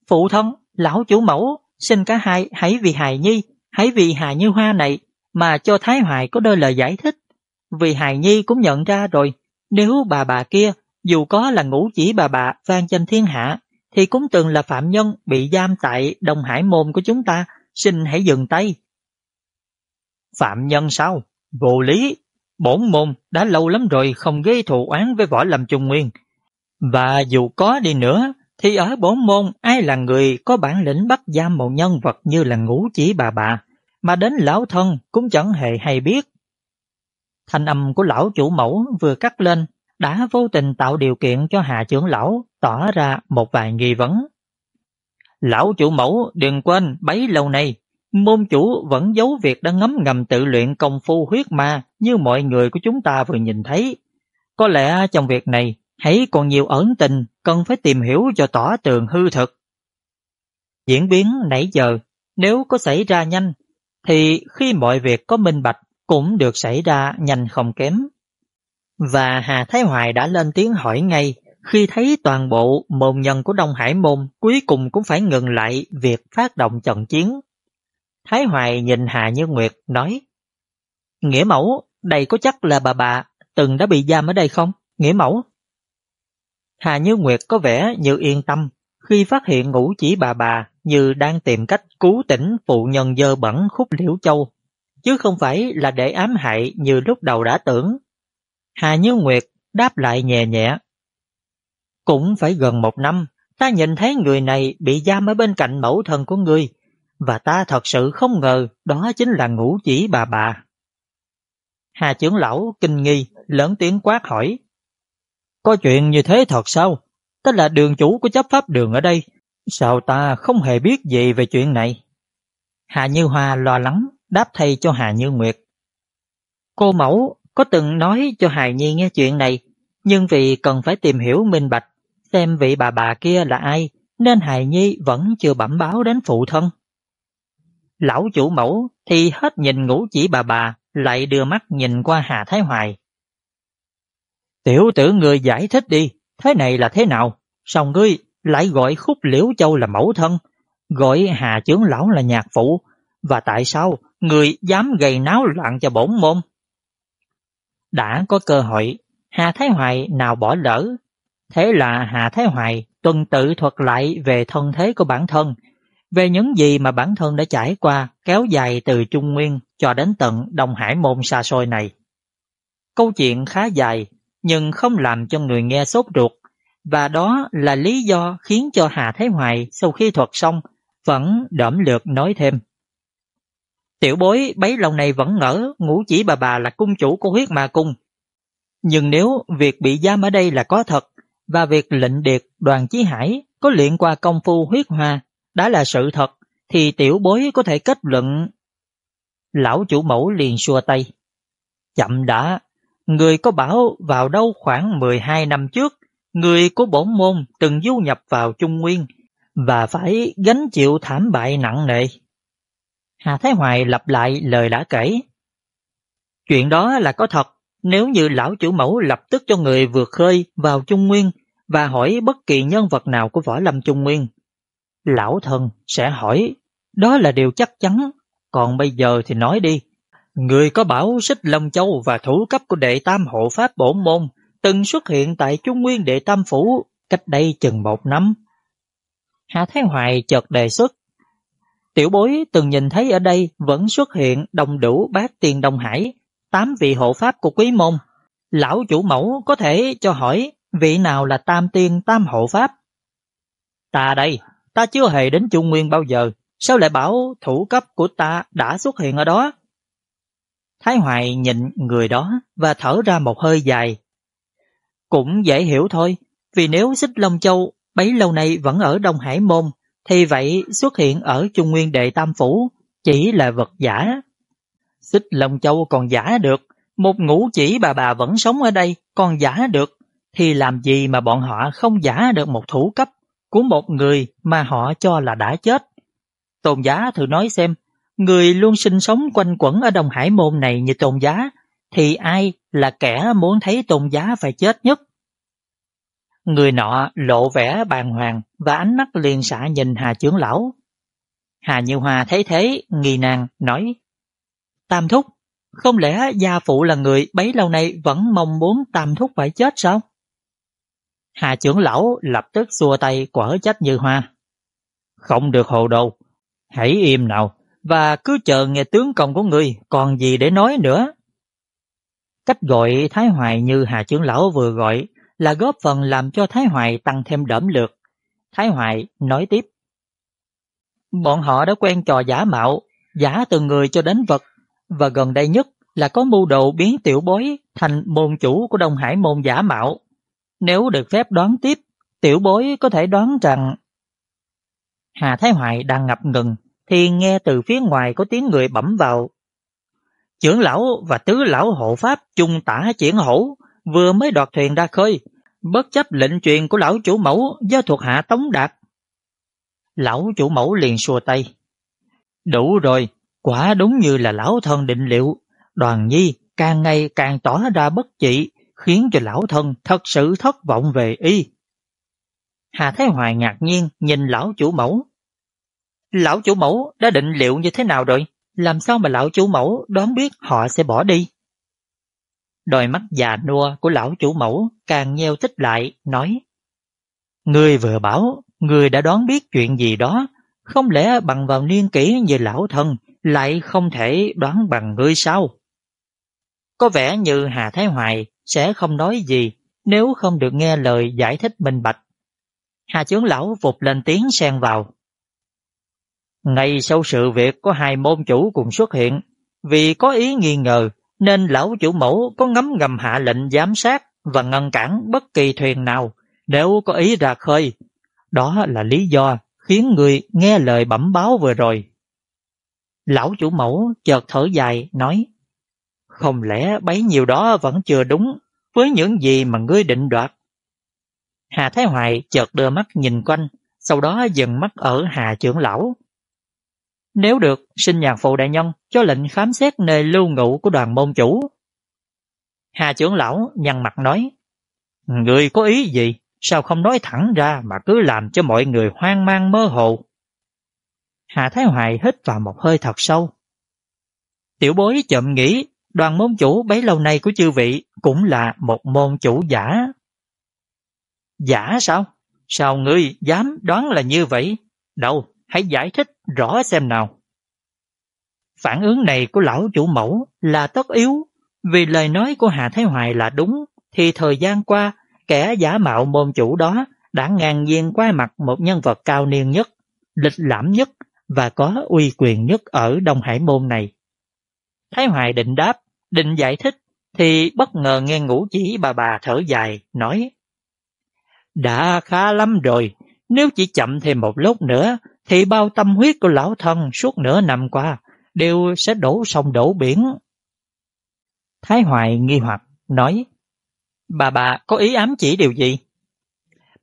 Phụ thân, lão chủ mẫu, xin cả hai hãy vì hài nhi, hãy vì Hà Như Hoa này mà cho Thái Hoài có đôi lời giải thích. Vì Hài Nhi cũng nhận ra rồi, nếu bà bà kia dù có là ngũ chỉ bà bà vang danh thiên hạ, thì cũng từng là phạm nhân bị giam tại Đông Hải môn của chúng ta, xin hãy dừng tay. Phạm nhân sao? Vô lý! Bổn môn đã lâu lắm rồi không gây thù oán với võ lâm trung nguyên. Và dù có đi nữa, thì ở bổn môn ai là người có bản lĩnh bắt giam một nhân vật như là ngũ chỉ bà bà, mà đến lão thân cũng chẳng hề hay biết. Thanh âm của lão chủ mẫu vừa cắt lên, đã vô tình tạo điều kiện cho Hà trưởng lão tỏ ra một vài nghi vấn. Lão chủ mẫu đừng quên bấy lâu nay, môn chủ vẫn giấu việc đã ngấm ngầm tự luyện công phu huyết ma như mọi người của chúng ta vừa nhìn thấy. Có lẽ trong việc này hãy còn nhiều ẩn tình cần phải tìm hiểu cho tỏ tường hư thực. Diễn biến nãy giờ, nếu có xảy ra nhanh, thì khi mọi việc có minh bạch cũng được xảy ra nhanh không kém. Và Hà Thái Hoài đã lên tiếng hỏi ngay khi thấy toàn bộ môn nhân của Đông Hải Môn cuối cùng cũng phải ngừng lại việc phát động trận chiến. Thái Hoài nhìn Hà Như Nguyệt nói Nghĩa mẫu, đây có chắc là bà bà từng đã bị giam ở đây không? Nghĩa mẫu. Hà Như Nguyệt có vẻ như yên tâm khi phát hiện ngũ chỉ bà bà như đang tìm cách cứu tỉnh phụ nhân dơ bẩn khúc liễu châu, chứ không phải là để ám hại như lúc đầu đã tưởng. Hà Như Nguyệt đáp lại nhẹ nhẹ. Cũng phải gần một năm, ta nhìn thấy người này bị giam ở bên cạnh mẫu thân của ngươi, và ta thật sự không ngờ đó chính là ngũ chỉ bà bà. Hà trưởng lão kinh nghi, lớn tiếng quát hỏi. Có chuyện như thế thật sao? Ta là đường chủ của chấp pháp đường ở đây, sao ta không hề biết gì về chuyện này? Hà Như Hoa lo lắng, đáp thay cho Hà Như Nguyệt. Cô mẫu có từng nói cho Hài Nhi nghe chuyện này, nhưng vì cần phải tìm hiểu minh bạch, xem vị bà bà kia là ai, nên Hài Nhi vẫn chưa bẩm báo đến phụ thân. Lão chủ mẫu thì hết nhìn ngủ chỉ bà bà, lại đưa mắt nhìn qua Hà Thái Hoài. Tiểu tử người giải thích đi, thế này là thế nào? Sao ngươi lại gọi khúc liễu châu là mẫu thân, gọi Hà chướng lão là nhạc phụ, và tại sao người dám gây náo loạn cho bổn môn? Đã có cơ hội, Hà Thái Hoài nào bỏ lỡ. Thế là Hà Thái Hoài tuần tự thuật lại về thân thế của bản thân, về những gì mà bản thân đã trải qua kéo dài từ Trung Nguyên cho đến tận Đông Hải môn xa xôi này. Câu chuyện khá dài, nhưng không làm cho người nghe sốt ruột, và đó là lý do khiến cho Hà Thái Hoài sau khi thuật xong vẫn đẫm lượt nói thêm. Tiểu bối bấy lâu này vẫn ngỡ ngũ chỉ bà bà là cung chủ của huyết ma cung. Nhưng nếu việc bị giam ở đây là có thật, và việc lệnh điệt đoàn chí hải có luyện qua công phu huyết hoa đã là sự thật, thì tiểu bối có thể kết luận. Lão chủ mẫu liền xua tay. Chậm đã, người có bảo vào đâu khoảng 12 năm trước, người của bổn môn từng du nhập vào Trung Nguyên và phải gánh chịu thảm bại nặng nề. Hà Thái Hoài lặp lại lời đã kể. Chuyện đó là có thật, nếu như lão chủ mẫu lập tức cho người vượt khơi vào Trung Nguyên và hỏi bất kỳ nhân vật nào của võ lâm Trung Nguyên. Lão thần sẽ hỏi, đó là điều chắc chắn, còn bây giờ thì nói đi. Người có bảo xích Long Châu và thủ cấp của đệ tam hộ pháp bổn môn từng xuất hiện tại Trung Nguyên đệ tam phủ cách đây chừng một năm. Hà Thái Hoài chợt đề xuất Tiểu bối từng nhìn thấy ở đây vẫn xuất hiện đồng đủ bát tiền Đông Hải, tám vị hộ pháp của quý môn. Lão chủ mẫu có thể cho hỏi vị nào là tam tiên tam hộ pháp? Ta đây, ta chưa hề đến Trung Nguyên bao giờ, sao lại bảo thủ cấp của ta đã xuất hiện ở đó? Thái Hoài nhìn người đó và thở ra một hơi dài. Cũng dễ hiểu thôi, vì nếu xích Long Châu bấy lâu nay vẫn ở Đông Hải Môn, thì vậy xuất hiện ở Trung Nguyên Đệ Tam Phủ chỉ là vật giả. Xích Long Châu còn giả được, một ngũ chỉ bà bà vẫn sống ở đây còn giả được, thì làm gì mà bọn họ không giả được một thủ cấp của một người mà họ cho là đã chết. Tôn giá thử nói xem, người luôn sinh sống quanh quẩn ở Đông Hải môn này như tôn giá, thì ai là kẻ muốn thấy tôn giá phải chết nhất? Người nọ lộ vẻ bàng hoàng và ánh mắt liền xả nhìn Hà trưởng lão. Hà Như hòa thấy thế, nghi nàng, nói Tam Thúc, không lẽ gia phụ là người bấy lâu nay vẫn mong muốn Tam Thúc phải chết sao? Hà trưởng lão lập tức xua tay quở trách Như Hoa. Không được hồ đồ, hãy im nào và cứ chờ nghe tướng công của người còn gì để nói nữa. Cách gọi Thái Hoài như Hà trưởng lão vừa gọi là góp phần làm cho Thái Hoài tăng thêm đẫm lược. Thái Hoài nói tiếp. Bọn họ đã quen trò giả mạo, giả từ người cho đến vật, và gần đây nhất là có mưu đồ biến tiểu bối thành môn chủ của Đông Hải môn giả mạo. Nếu được phép đoán tiếp, tiểu bối có thể đoán rằng... Hà Thái Hoài đang ngập ngừng, thì nghe từ phía ngoài có tiếng người bẩm vào. Trưởng lão và tứ lão hộ pháp chung tả triển hổ vừa mới đoạt thuyền ra khơi, bất chấp lệnh truyền của lão chủ mẫu do thuộc hạ Tống Đạt. Lão chủ mẫu liền xua tay. Đủ rồi, quả đúng như là lão thân định liệu. Đoàn nhi càng ngày càng tỏ ra bất trị, khiến cho lão thân thật sự thất vọng về y. Hà Thái Hoài ngạc nhiên nhìn lão chủ mẫu. Lão chủ mẫu đã định liệu như thế nào rồi? Làm sao mà lão chủ mẫu đoán biết họ sẽ bỏ đi? Đôi mắt già nua của lão chủ mẫu càng nheo tích lại, nói Ngươi vừa bảo, ngươi đã đoán biết chuyện gì đó, không lẽ bằng vào niên kỷ như lão thân lại không thể đoán bằng ngươi sao? Có vẻ như Hà Thái Hoài sẽ không nói gì nếu không được nghe lời giải thích minh bạch. Hà chướng lão vụt lên tiếng xen vào. Ngay sau sự việc có hai môn chủ cùng xuất hiện, vì có ý nghi ngờ nên lão chủ mẫu có ngấm ngầm hạ lệnh giám sát và ngăn cản bất kỳ thuyền nào nếu có ý ra khơi. Đó là lý do khiến người nghe lời bẩm báo vừa rồi. Lão chủ mẫu chợt thở dài nói Không lẽ bấy nhiêu đó vẫn chưa đúng với những gì mà ngươi định đoạt? Hà Thái Hoài chợt đưa mắt nhìn quanh, sau đó dừng mắt ở Hà trưởng lão. Nếu được, xin nhạc phụ đại nhân cho lệnh khám xét nơi lưu ngụ của đoàn môn chủ. Hà trưởng lão nhăn mặt nói, Người có ý gì? Sao không nói thẳng ra mà cứ làm cho mọi người hoang mang mơ hồ? Hà Thái Hoài hít vào một hơi thật sâu. Tiểu bối chậm nghĩ, đoàn môn chủ bấy lâu nay của chư vị cũng là một môn chủ giả. Giả sao? Sao ngươi dám đoán là như vậy? Đâu, hãy giải thích rõ xem nào. Phản ứng này của lão chủ mẫu là tất yếu, vì lời nói của Hà Thái Hoài là đúng, thì thời gian qua, kẻ giả mạo môn chủ đó đã ngang nhiên qua mặt một nhân vật cao niên nhất, lịch lãm nhất và có uy quyền nhất ở Đông Hải môn này. Thái Hoài định đáp, định giải thích, thì bất ngờ nghe ngũ chỉ bà bà thở dài, nói Đã khá lắm rồi, nếu chỉ chậm thêm một lúc nữa, thì bao tâm huyết của lão thân suốt nửa năm qua đều sẽ đổ sông đổ biển. Thái Hoài nghi hoặc, nói Bà bà có ý ám chỉ điều gì?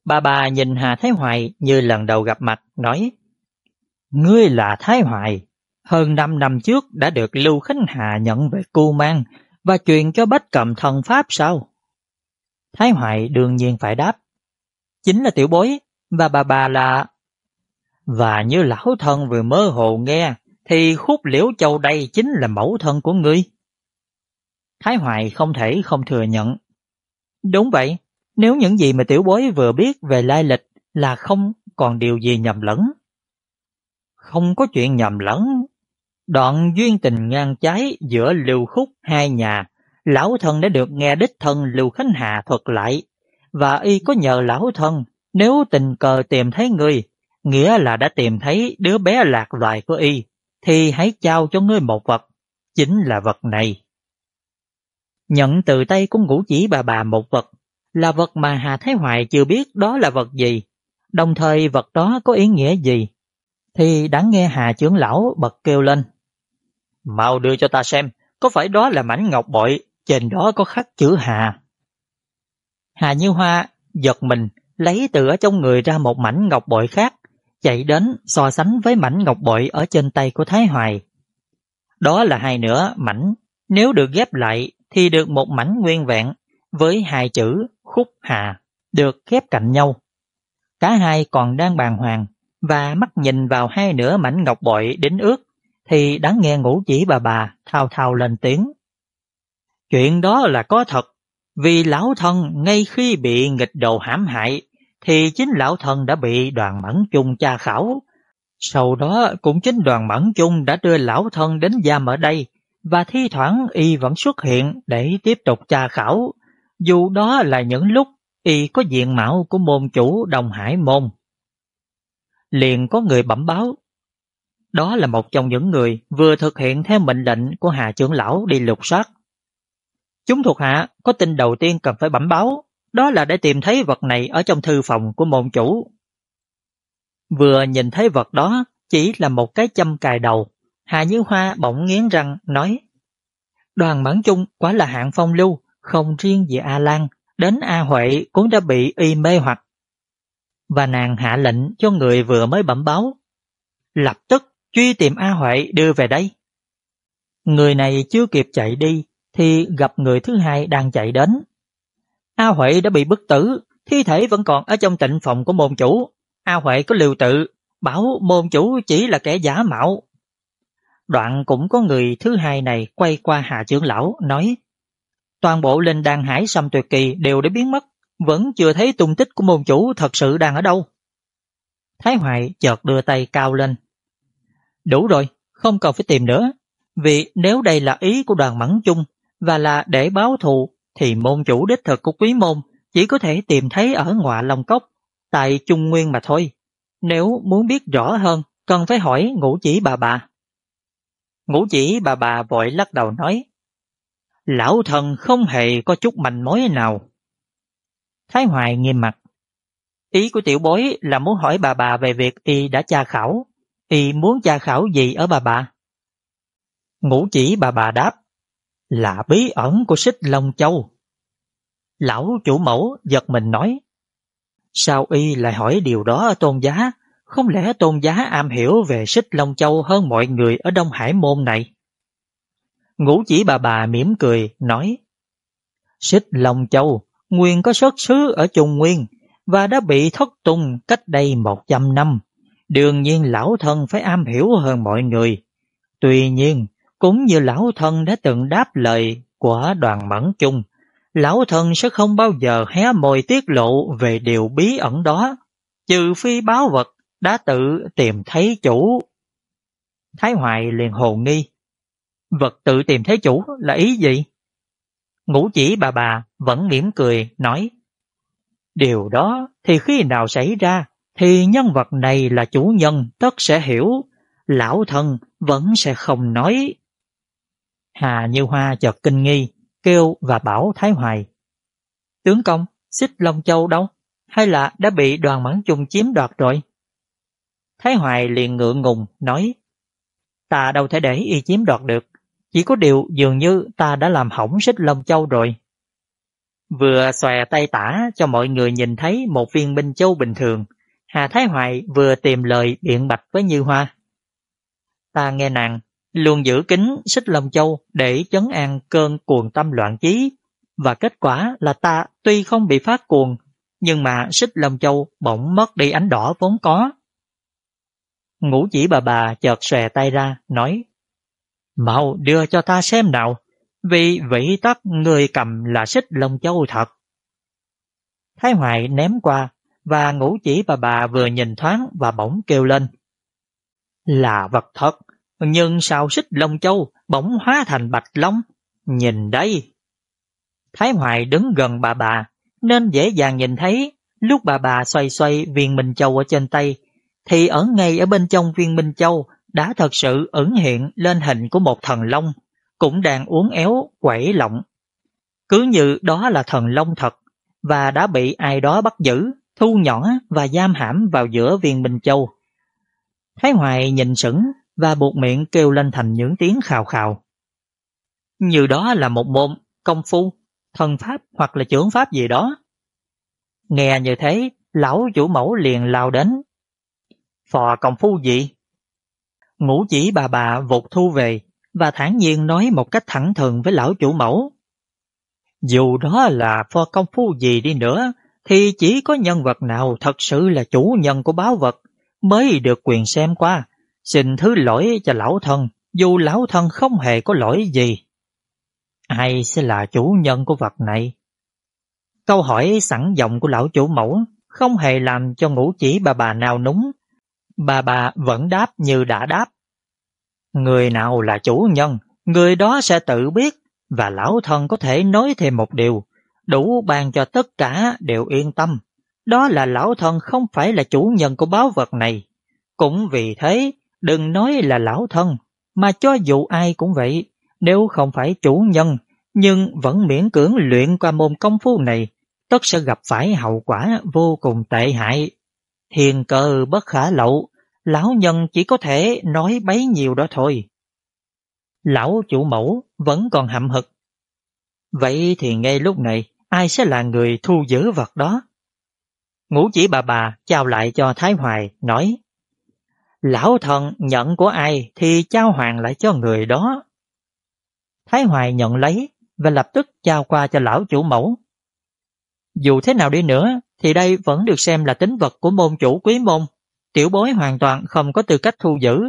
Bà bà nhìn Hà Thái Hoài như lần đầu gặp mặt, nói Ngươi là Thái Hoài, hơn 5 năm trước đã được Lưu Khánh Hà nhận về Cưu Mang và truyền cho Bách Cầm thần Pháp sao? Thái Hoài đương nhiên phải đáp. Chính là tiểu bối, và bà bà là... Và như lão thân vừa mơ hồ nghe, thì khúc liễu châu đây chính là mẫu thân của ngươi. Thái Hoài không thể không thừa nhận. Đúng vậy, nếu những gì mà tiểu bối vừa biết về lai lịch là không còn điều gì nhầm lẫn. Không có chuyện nhầm lẫn. Đoạn duyên tình ngang trái giữa lưu khúc hai nhà, lão thân đã được nghe đích thân Lưu Khánh Hà thuật lại, và y có nhờ lão thân nếu tình cờ tìm thấy người nghĩa là đã tìm thấy đứa bé lạc loài của y, thì hãy trao cho ngươi một vật, chính là vật này. Nhận từ tay của ngũ chỉ bà bà một vật, là vật mà Hà Thái Hoài chưa biết đó là vật gì, đồng thời vật đó có ý nghĩa gì, thì đã nghe Hà trưởng lão bật kêu lên. Mau đưa cho ta xem, có phải đó là mảnh ngọc bội, trên đó có khắc chữ Hà. Hà Như Hoa giật mình, lấy từ ở trong người ra một mảnh ngọc bội khác, chạy đến so sánh với mảnh ngọc bội ở trên tay của Thái Hoài. Đó là hai nửa mảnh, nếu được ghép lại thì được một mảnh nguyên vẹn với hai chữ khúc hà được ghép cạnh nhau. Cả hai còn đang bàn hoàng và mắt nhìn vào hai nửa mảnh ngọc bội đến ướt, thì đáng nghe ngũ chỉ bà bà thao thao lên tiếng. Chuyện đó là có thật, vì lão thân ngay khi bị nghịch đồ hãm hại thì chính lão thân đã bị đoàn mẫn chung tra khảo. Sau đó cũng chính đoàn mẫn chung đã đưa lão thân đến giam ở đây và thi thoảng y vẫn xuất hiện để tiếp tục tra khảo, dù đó là những lúc y có diện mạo của môn chủ Đồng Hải Môn. Liền có người bẩm báo, đó là một trong những người vừa thực hiện theo mệnh lệnh của Hà trưởng lão đi lục soát. Chúng thuộc hạ có tin đầu tiên cần phải bẩm báo, đó là để tìm thấy vật này ở trong thư phòng của môn chủ. Vừa nhìn thấy vật đó chỉ là một cái châm cài đầu, Hà Như Hoa bỗng nghiến răng nói Đoàn Mẫn Chung quả là hạng phong lưu, không riêng gì A Lan, đến A Huệ cũng đã bị y mê hoặc. Và nàng hạ lệnh cho người vừa mới bẩm báo. Lập tức truy tìm A Huệ đưa về đây. Người này chưa kịp chạy đi thì gặp người thứ hai đang chạy đến. A Huệ đã bị bức tử, thi thể vẫn còn ở trong tịnh phòng của môn chủ. A Huệ có liều tự, bảo môn chủ chỉ là kẻ giả mạo. Đoạn cũng có người thứ hai này quay qua Hà trưởng lão nói Toàn bộ linh đan hải xâm tuyệt kỳ đều đã biến mất, vẫn chưa thấy tung tích của môn chủ thật sự đang ở đâu. Thái Hoài chợt đưa tay cao lên. Đủ rồi, không cần phải tìm nữa. Vì nếu đây là ý của đoàn mẫn chung và là để báo thù thì môn chủ đích thực của quý môn chỉ có thể tìm thấy ở ngọa Long Cốc, tại Trung Nguyên mà thôi. Nếu muốn biết rõ hơn, cần phải hỏi ngũ chỉ bà bà. Ngũ chỉ bà bà vội lắc đầu nói, Lão thần không hề có chút manh mối nào. Thái Hoài nghiêm mặt. Ý của tiểu bối là muốn hỏi bà bà về việc y đã tra khảo. Y muốn tra khảo gì ở bà bà? Ngũ chỉ bà bà đáp là bí ẩn của xích Long Châu. Lão chủ mẫu giật mình nói, sao y lại hỏi điều đó tôn giá, không lẽ tôn giá am hiểu về xích Long Châu hơn mọi người ở Đông Hải Môn này? Ngũ chỉ bà bà mỉm cười, nói, xích Long Châu nguyên có xuất xứ ở Trung Nguyên và đã bị thất tung cách đây một trăm năm. Đương nhiên lão thân phải am hiểu hơn mọi người. Tuy nhiên, cũng như lão thân đã từng đáp lời của đoàn mẫn chung, lão thân sẽ không bao giờ hé môi tiết lộ về điều bí ẩn đó, trừ phi báo vật đã tự tìm thấy chủ. Thái Hoài liền hồ nghi, vật tự tìm thấy chủ là ý gì? Ngũ chỉ bà bà vẫn mỉm cười nói, điều đó thì khi nào xảy ra thì nhân vật này là chủ nhân tất sẽ hiểu, lão thân vẫn sẽ không nói. Hà Như Hoa chợt kinh nghi, kêu và bảo Thái Hoài. Tướng công, xích Long Châu đâu? Hay là đã bị đoàn mãn chung chiếm đoạt rồi? Thái Hoài liền ngượng ngùng, nói Ta đâu thể để y chiếm đoạt được, chỉ có điều dường như ta đã làm hỏng xích Long Châu rồi. Vừa xòe tay tả cho mọi người nhìn thấy một viên Minh Châu bình thường, Hà Thái Hoài vừa tìm lời biện bạch với Như Hoa. Ta nghe nàng luôn giữ kính xích lòng Châu để chấn an cơn cuồng tâm loạn chí, và kết quả là ta tuy không bị phát cuồng, nhưng mà xích lòng Châu bỗng mất đi ánh đỏ vốn có. Ngũ chỉ bà bà chợt xòe tay ra, nói Mau đưa cho ta xem nào, vì vĩ tắc người cầm là xích Long Châu thật. Thái Hoài ném qua, và ngũ chỉ bà bà vừa nhìn thoáng và bỗng kêu lên. Là vật thật, nhưng sao xích Long Châu bỗng hóa thành bạch long? Nhìn đây! Thái Hoài đứng gần bà bà, nên dễ dàng nhìn thấy lúc bà bà xoay xoay viên Minh Châu ở trên tay, thì ở ngay ở bên trong viên Minh Châu đã thật sự ẩn hiện lên hình của một thần long, cũng đang uốn éo, quẩy lọng. Cứ như đó là thần long thật, và đã bị ai đó bắt giữ, thu nhỏ và giam hãm vào giữa viên Minh Châu. Thái Hoài nhìn sững và buộc miệng kêu lên thành những tiếng khào khào. Như đó là một môn công phu, thần pháp hoặc là trưởng pháp gì đó. Nghe như thế, lão chủ mẫu liền lao đến. Phò công phu gì? Ngũ chỉ bà bà vụt thu về và thản nhiên nói một cách thẳng thừng với lão chủ mẫu. Dù đó là phò công phu gì đi nữa, thì chỉ có nhân vật nào thật sự là chủ nhân của báo vật mới được quyền xem qua. Xin thứ lỗi cho lão thân, dù lão thân không hề có lỗi gì. Ai sẽ là chủ nhân của vật này? Câu hỏi sẵn giọng của lão chủ mẫu không hề làm cho ngũ chỉ bà bà nào núng. Bà bà vẫn đáp như đã đáp. Người nào là chủ nhân, người đó sẽ tự biết và lão thân có thể nói thêm một điều, đủ ban cho tất cả đều yên tâm. Đó là lão thân không phải là chủ nhân của báo vật này. Cũng vì thế, đừng nói là lão thân, mà cho dù ai cũng vậy, nếu không phải chủ nhân, nhưng vẫn miễn cưỡng luyện qua môn công phu này, tất sẽ gặp phải hậu quả vô cùng tệ hại. Thiền cơ bất khả lậu, lão nhân chỉ có thể nói bấy nhiêu đó thôi. Lão chủ mẫu vẫn còn hậm hực. Vậy thì ngay lúc này, ai sẽ là người thu giữ vật đó? Ngũ chỉ bà bà chào lại cho Thái Hoài, nói Lão thần nhận của ai thì trao hoàng lại cho người đó. Thái Hoài nhận lấy và lập tức trao qua cho lão chủ mẫu. Dù thế nào đi nữa thì đây vẫn được xem là tính vật của môn chủ quý môn, tiểu bối hoàn toàn không có tư cách thu giữ.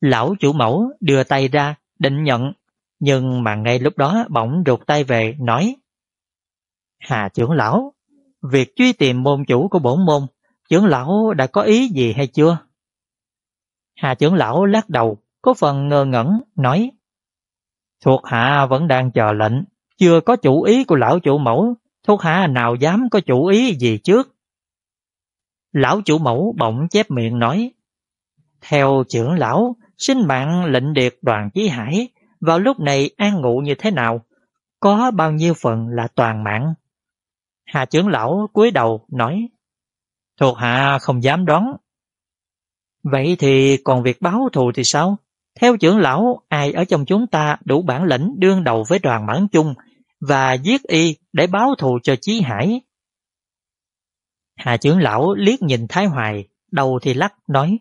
Lão chủ mẫu đưa tay ra định nhận, nhưng mà ngay lúc đó bỗng rụt tay về nói Hà trưởng lão, việc truy tìm môn chủ của bổn môn, trưởng lão đã có ý gì hay chưa? Hà trưởng lão lắc đầu, có phần ngơ ngẩn, nói Thuộc hạ vẫn đang chờ lệnh, chưa có chủ ý của lão chủ mẫu, thuộc hạ nào dám có chủ ý gì trước. Lão chủ mẫu bỗng chép miệng nói Theo trưởng lão, sinh mạng lệnh điệt đoàn chí hải, vào lúc này an ngụ như thế nào? Có bao nhiêu phần là toàn mạng? Hà trưởng lão cúi đầu nói Thuộc hạ không dám đoán. Vậy thì còn việc báo thù thì sao? Theo trưởng lão, ai ở trong chúng ta đủ bản lĩnh đương đầu với đoàn mãn chung và giết y để báo thù cho Chí Hải? Hà trưởng lão liếc nhìn Thái Hoài, đầu thì lắc nói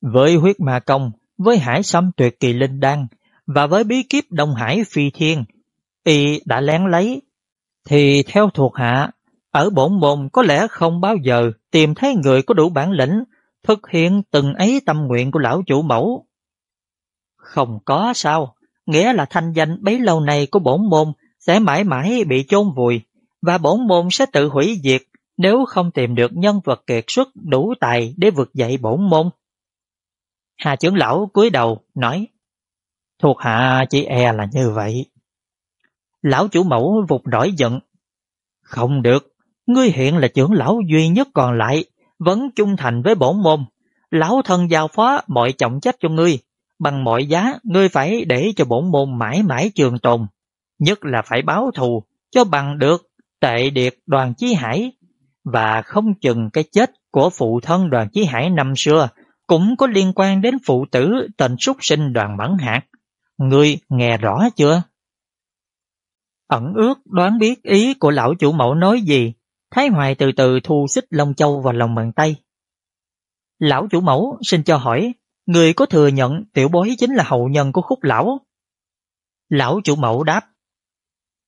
Với huyết ma công, với hải xâm tuyệt kỳ linh đan và với bí kíp Đông Hải phi thiên, y đã lén lấy thì theo thuộc hạ, ở bổn môn có lẽ không bao giờ tìm thấy người có đủ bản lĩnh thực hiện từng ấy tâm nguyện của lão chủ mẫu. Không có sao, nghĩa là thanh danh bấy lâu nay của bổn môn sẽ mãi mãi bị chôn vùi và bổn môn sẽ tự hủy diệt nếu không tìm được nhân vật kiệt xuất đủ tài để vực dậy bổn môn. Hà trưởng lão cúi đầu nói Thuộc hạ chỉ e là như vậy. Lão chủ mẫu vụt nổi giận. Không được, ngươi hiện là trưởng lão duy nhất còn lại, vẫn trung thành với bổn môn. Lão thân giao phó mọi trọng trách cho ngươi, bằng mọi giá ngươi phải để cho bổn môn mãi mãi trường tồn. Nhất là phải báo thù cho bằng được tệ điệt đoàn chí hải và không chừng cái chết của phụ thân đoàn chí hải năm xưa cũng có liên quan đến phụ tử tên súc sinh đoàn mẫn hạt. Ngươi nghe rõ chưa? Ẩn ước đoán biết ý của lão chủ mẫu nói gì, Thái Hoài từ từ thu xích long châu vào lòng bàn tay. Lão chủ mẫu xin cho hỏi, người có thừa nhận tiểu bối chính là hậu nhân của khúc lão? Lão chủ mẫu đáp,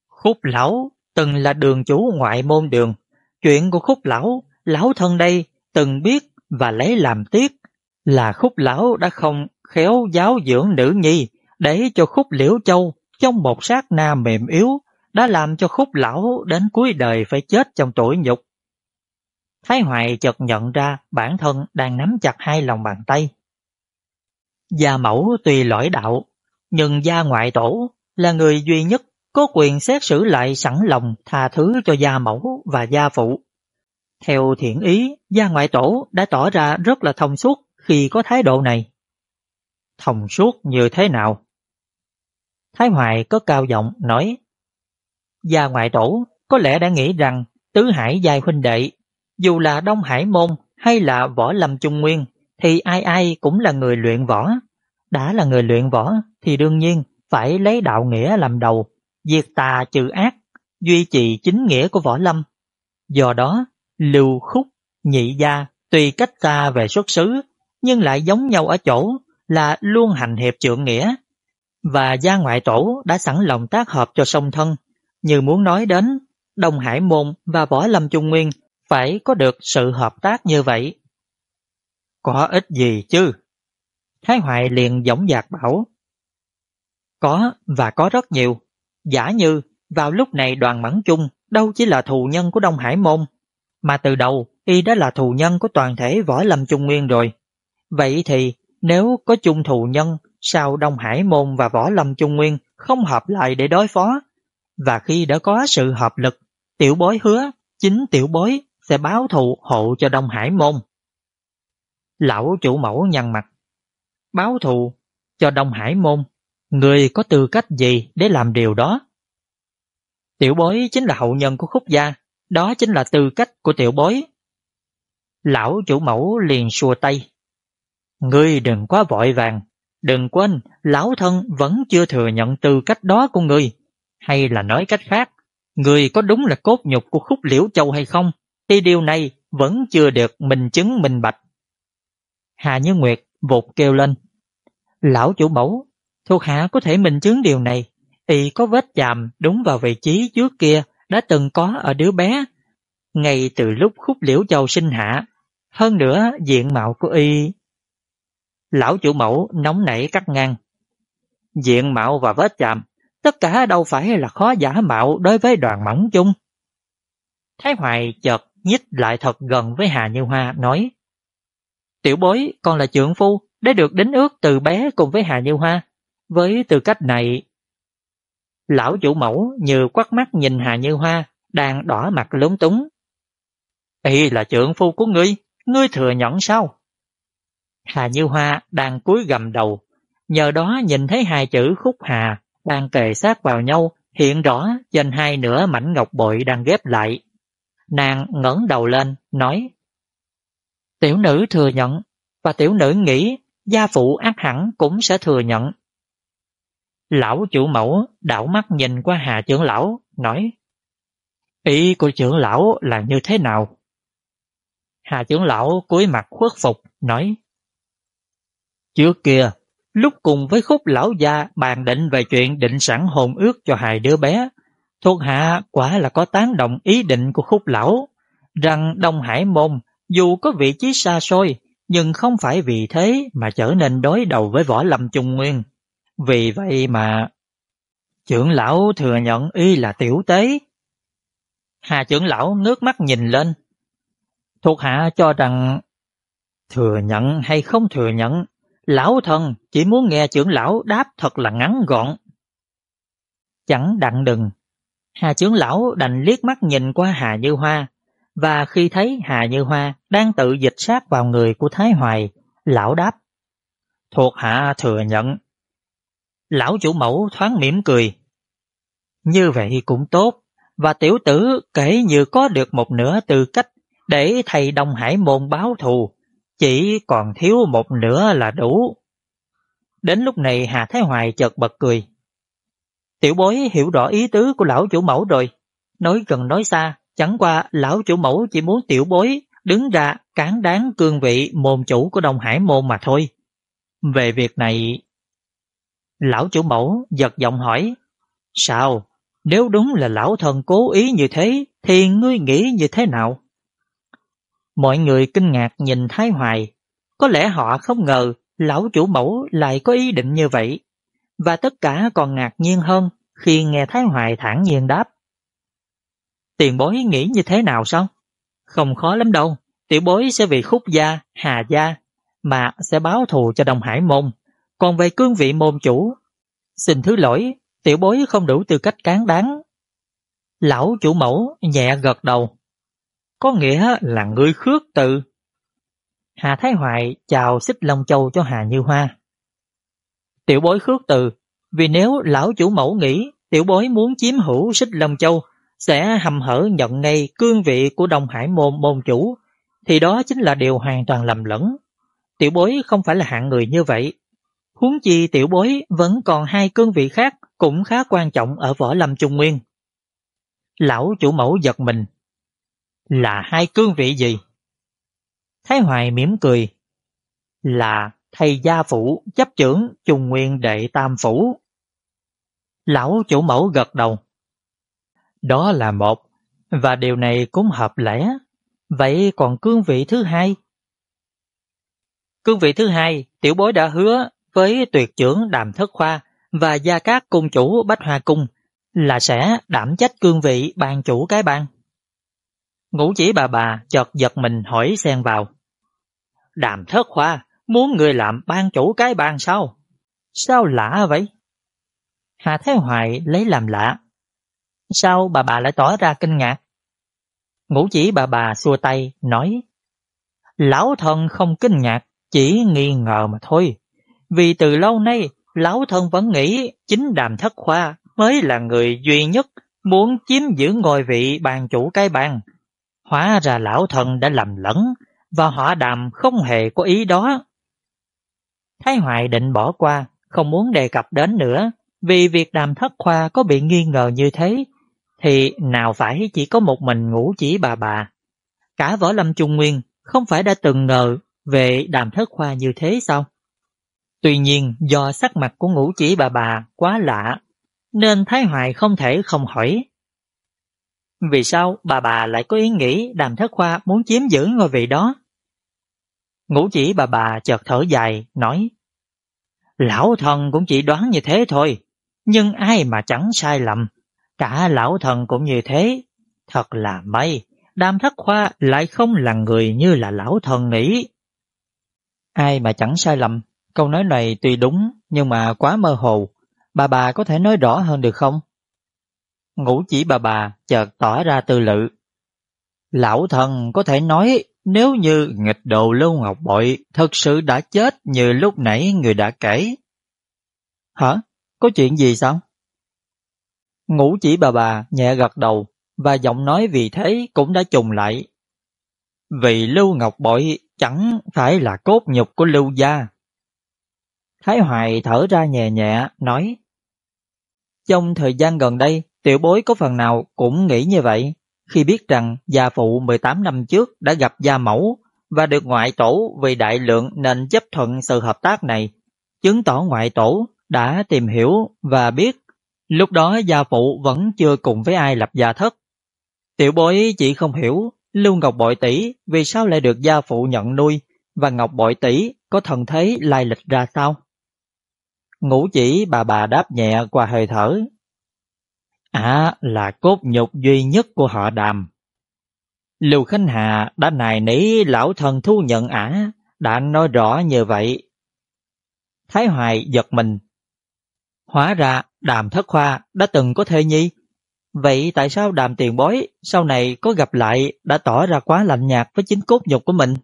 khúc lão từng là đường chủ ngoại môn đường, chuyện của khúc lão, lão thân đây từng biết và lấy làm tiếc là khúc lão đã không khéo giáo dưỡng nữ nhi để cho khúc liễu châu trong một sát na mềm yếu đã làm cho khúc lão đến cuối đời phải chết trong tuổi nhục. Thái Hoài chợt nhận ra bản thân đang nắm chặt hai lòng bàn tay. Gia mẫu tùy lõi đạo, nhưng gia ngoại tổ là người duy nhất có quyền xét xử lại sẵn lòng tha thứ cho gia mẫu và gia phụ. Theo thiện ý, gia ngoại tổ đã tỏ ra rất là thông suốt khi có thái độ này. Thông suốt như thế nào? Thái Hoài có cao giọng nói Gia ngoại tổ có lẽ đã nghĩ rằng tứ hải giai huynh đệ, dù là Đông Hải Môn hay là Võ Lâm Trung Nguyên, thì ai ai cũng là người luyện võ. Đã là người luyện võ thì đương nhiên phải lấy đạo nghĩa làm đầu, diệt tà trừ ác, duy trì chính nghĩa của võ lâm. Do đó, lưu khúc, nhị gia tùy cách ta về xuất xứ, nhưng lại giống nhau ở chỗ là luôn hành hiệp trượng nghĩa. Và gia ngoại tổ đã sẵn lòng tác hợp cho song thân như muốn nói đến Đông Hải Môn và Võ Lâm Trung Nguyên phải có được sự hợp tác như vậy. Có ít gì chứ? Thái Hoài liền dõng dạc bảo. Có và có rất nhiều. Giả như vào lúc này đoàn mẫn chung đâu chỉ là thù nhân của Đông Hải Môn, mà từ đầu y đã là thù nhân của toàn thể võ lâm Trung Nguyên rồi. Vậy thì nếu có chung thù nhân, sao Đông Hải Môn và võ lâm Trung Nguyên không hợp lại để đối phó? Và khi đã có sự hợp lực, tiểu bối hứa, chính tiểu bối sẽ báo thù hộ cho Đông Hải Môn. Lão chủ mẫu nhăn mặt. Báo thù cho Đông Hải Môn, người có tư cách gì để làm điều đó? Tiểu bối chính là hậu nhân của khúc gia, đó chính là tư cách của tiểu bối. Lão chủ mẫu liền xua tay. Ngươi đừng quá vội vàng, đừng quên lão thân vẫn chưa thừa nhận tư cách đó của ngươi. Hay là nói cách khác, người có đúng là cốt nhục của khúc liễu châu hay không, thì điều này vẫn chưa được minh chứng minh bạch. Hà Như Nguyệt vụt kêu lên. Lão chủ mẫu, thuộc hạ có thể minh chứng điều này, y có vết chạm đúng vào vị trí trước kia đã từng có ở đứa bé, ngay từ lúc khúc liễu châu sinh hạ. Hơn nữa, diện mạo của y... Lão chủ mẫu nóng nảy cắt ngang. Diện mạo và vết chạm, tất cả đâu phải là khó giả mạo đối với đoàn mỏng chung. Thái Hoài chợt nhích lại thật gần với Hà Như Hoa nói Tiểu bối con là trưởng phu đã được đính ước từ bé cùng với Hà Như Hoa. Với tư cách này... Lão chủ mẫu như quắt mắt nhìn Hà Như Hoa đang đỏ mặt lúng túng. Y là trưởng phu của ngươi, ngươi thừa nhận sao? Hà Như Hoa đang cúi gầm đầu, nhờ đó nhìn thấy hai chữ khúc hà đang kề sát vào nhau, hiện rõ trên hai nửa mảnh ngọc bội đang ghép lại. Nàng ngẩng đầu lên, nói Tiểu nữ thừa nhận, và tiểu nữ nghĩ gia phụ ác hẳn cũng sẽ thừa nhận. Lão chủ mẫu đảo mắt nhìn qua Hà trưởng lão, nói Ý của trưởng lão là như thế nào? Hà trưởng lão cúi mặt khuất phục, nói Trước kia, lúc cùng với khúc lão gia bàn định về chuyện định sẵn hồn ước cho hai đứa bé, thuộc hạ quả là có tán động ý định của khúc lão, rằng Đông Hải Môn dù có vị trí xa xôi, nhưng không phải vì thế mà trở nên đối đầu với võ lâm trung nguyên. Vì vậy mà trưởng lão thừa nhận y là tiểu tế. Hà trưởng lão ngước mắt nhìn lên. Thuộc hạ cho rằng thừa nhận hay không thừa nhận, lão thần chỉ muốn nghe trưởng lão đáp thật là ngắn gọn. Chẳng đặng đừng. Hà trưởng lão đành liếc mắt nhìn qua Hà Như Hoa, và khi thấy Hà Như Hoa đang tự dịch sát vào người của Thái Hoài, lão đáp. Thuộc hạ thừa nhận. Lão chủ mẫu thoáng mỉm cười. Như vậy cũng tốt, và tiểu tử kể như có được một nửa tư cách để thầy Đông Hải môn báo thù, chỉ còn thiếu một nửa là đủ. Đến lúc này Hà Thái Hoài chợt bật cười. Tiểu bối hiểu rõ ý tứ của lão chủ mẫu rồi, nói gần nói xa, Chẳng qua lão chủ mẫu chỉ muốn tiểu bối đứng ra cán đáng cương vị môn chủ của Đông Hải môn mà thôi. Về việc này... Lão chủ mẫu giật giọng hỏi Sao? Nếu đúng là lão thần cố ý như thế thì ngươi nghĩ như thế nào? Mọi người kinh ngạc nhìn Thái Hoài Có lẽ họ không ngờ lão chủ mẫu lại có ý định như vậy Và tất cả còn ngạc nhiên hơn khi nghe Thái Hoài thản nhiên đáp Tiền bối nghĩ như thế nào sao? Không khó lắm đâu, tiểu bối sẽ vì khúc gia, hà gia mà sẽ báo thù cho Đông Hải môn. Còn về cương vị môn chủ, xin thứ lỗi, tiểu bối không đủ tư cách cán đáng. Lão chủ mẫu nhẹ gật đầu. Có nghĩa là ngươi khước từ. Hà Thái Hoài chào xích Long Châu cho Hà Như Hoa. Tiểu bối khước từ, vì nếu lão chủ mẫu nghĩ tiểu bối muốn chiếm hữu xích Long Châu sẽ hầm hở nhận ngay cương vị của Đông Hải môn môn chủ, thì đó chính là điều hoàn toàn lầm lẫn. Tiểu bối không phải là hạng người như vậy. Huống chi tiểu bối vẫn còn hai cương vị khác cũng khá quan trọng ở võ lâm trung nguyên. Lão chủ mẫu giật mình. Là hai cương vị gì? Thái Hoài mỉm cười. Là thầy gia phủ chấp trưởng trùng nguyên đệ tam phủ. Lão chủ mẫu gật đầu. Đó là một, và điều này cũng hợp lẽ. Vậy còn cương vị thứ hai? Cương vị thứ hai, tiểu bối đã hứa với tuyệt trưởng Đàm Thất Khoa và gia các cung chủ Bách Hoa Cung là sẽ đảm trách cương vị ban chủ cái bang. Ngũ chỉ bà bà chợt giật mình hỏi xen vào. Đàm Thất Khoa muốn người làm ban chủ cái bang sao? Sao lạ vậy? Hà Thái Hoài lấy làm lạ. Sao bà bà lại tỏ ra kinh ngạc? Ngũ chỉ bà bà xua tay, nói Lão thần không kinh ngạc, chỉ nghi ngờ mà thôi. Vì từ lâu nay, lão thần vẫn nghĩ chính đàm thất khoa mới là người duy nhất muốn chiếm giữ ngôi vị bàn chủ cái bàn. Hóa ra lão thần đã lầm lẫn và họ đàm không hề có ý đó. Thái Hoài định bỏ qua, không muốn đề cập đến nữa, vì việc đàm thất khoa có bị nghi ngờ như thế, thì nào phải chỉ có một mình ngủ chỉ bà bà. Cả võ lâm trung nguyên không phải đã từng ngờ về đàm thất khoa như thế sao? Tuy nhiên do sắc mặt của ngũ chỉ bà bà quá lạ, nên Thái Hoài không thể không hỏi. Vì sao bà bà lại có ý nghĩ đàm thất khoa muốn chiếm giữ ngôi vị đó? Ngũ chỉ bà bà chợt thở dài, nói Lão thần cũng chỉ đoán như thế thôi, nhưng ai mà chẳng sai lầm. Cả lão thần cũng như thế. Thật là may, đàm thất khoa lại không là người như là lão thần nghĩ. Ai mà chẳng sai lầm, câu nói này tuy đúng nhưng mà quá mơ hồ. Bà bà có thể nói rõ hơn được không? Ngũ chỉ bà bà chợt tỏ ra tư lự. Lão thần có thể nói nếu như nghịch đồ Lưu Ngọc Bội thật sự đã chết như lúc nãy người đã kể. Hả? Có chuyện gì sao? Ngũ chỉ bà bà nhẹ gật đầu và giọng nói vì thế cũng đã trùng lại. Vì Lưu Ngọc Bội chẳng phải là cốt nhục của Lưu Gia. Thái Hoài thở ra nhẹ nhẹ, nói Trong thời gian gần đây, tiểu bối có phần nào cũng nghĩ như vậy khi biết rằng gia phụ 18 năm trước đã gặp gia mẫu và được ngoại tổ vì đại lượng nên chấp thuận sự hợp tác này, chứng tỏ ngoại tổ đã tìm hiểu và biết lúc đó gia phụ vẫn chưa cùng với ai lập gia thất. Tiểu bối chỉ không hiểu Lưu Ngọc Bội Tỷ vì sao lại được gia phụ nhận nuôi và Ngọc Bội Tỷ có thần thế lai lịch ra sao. Ngũ chỉ bà bà đáp nhẹ qua hơi thở Ả là cốt nhục duy nhất của họ đàm. Lưu Khánh Hà đã nài nỉ lão thần thu nhận ả, đã nói rõ như vậy. Thái Hoài giật mình. Hóa ra đàm thất khoa đã từng có thê nhi. Vậy tại sao đàm tiền bối sau này có gặp lại đã tỏ ra quá lạnh nhạt với chính cốt nhục của mình?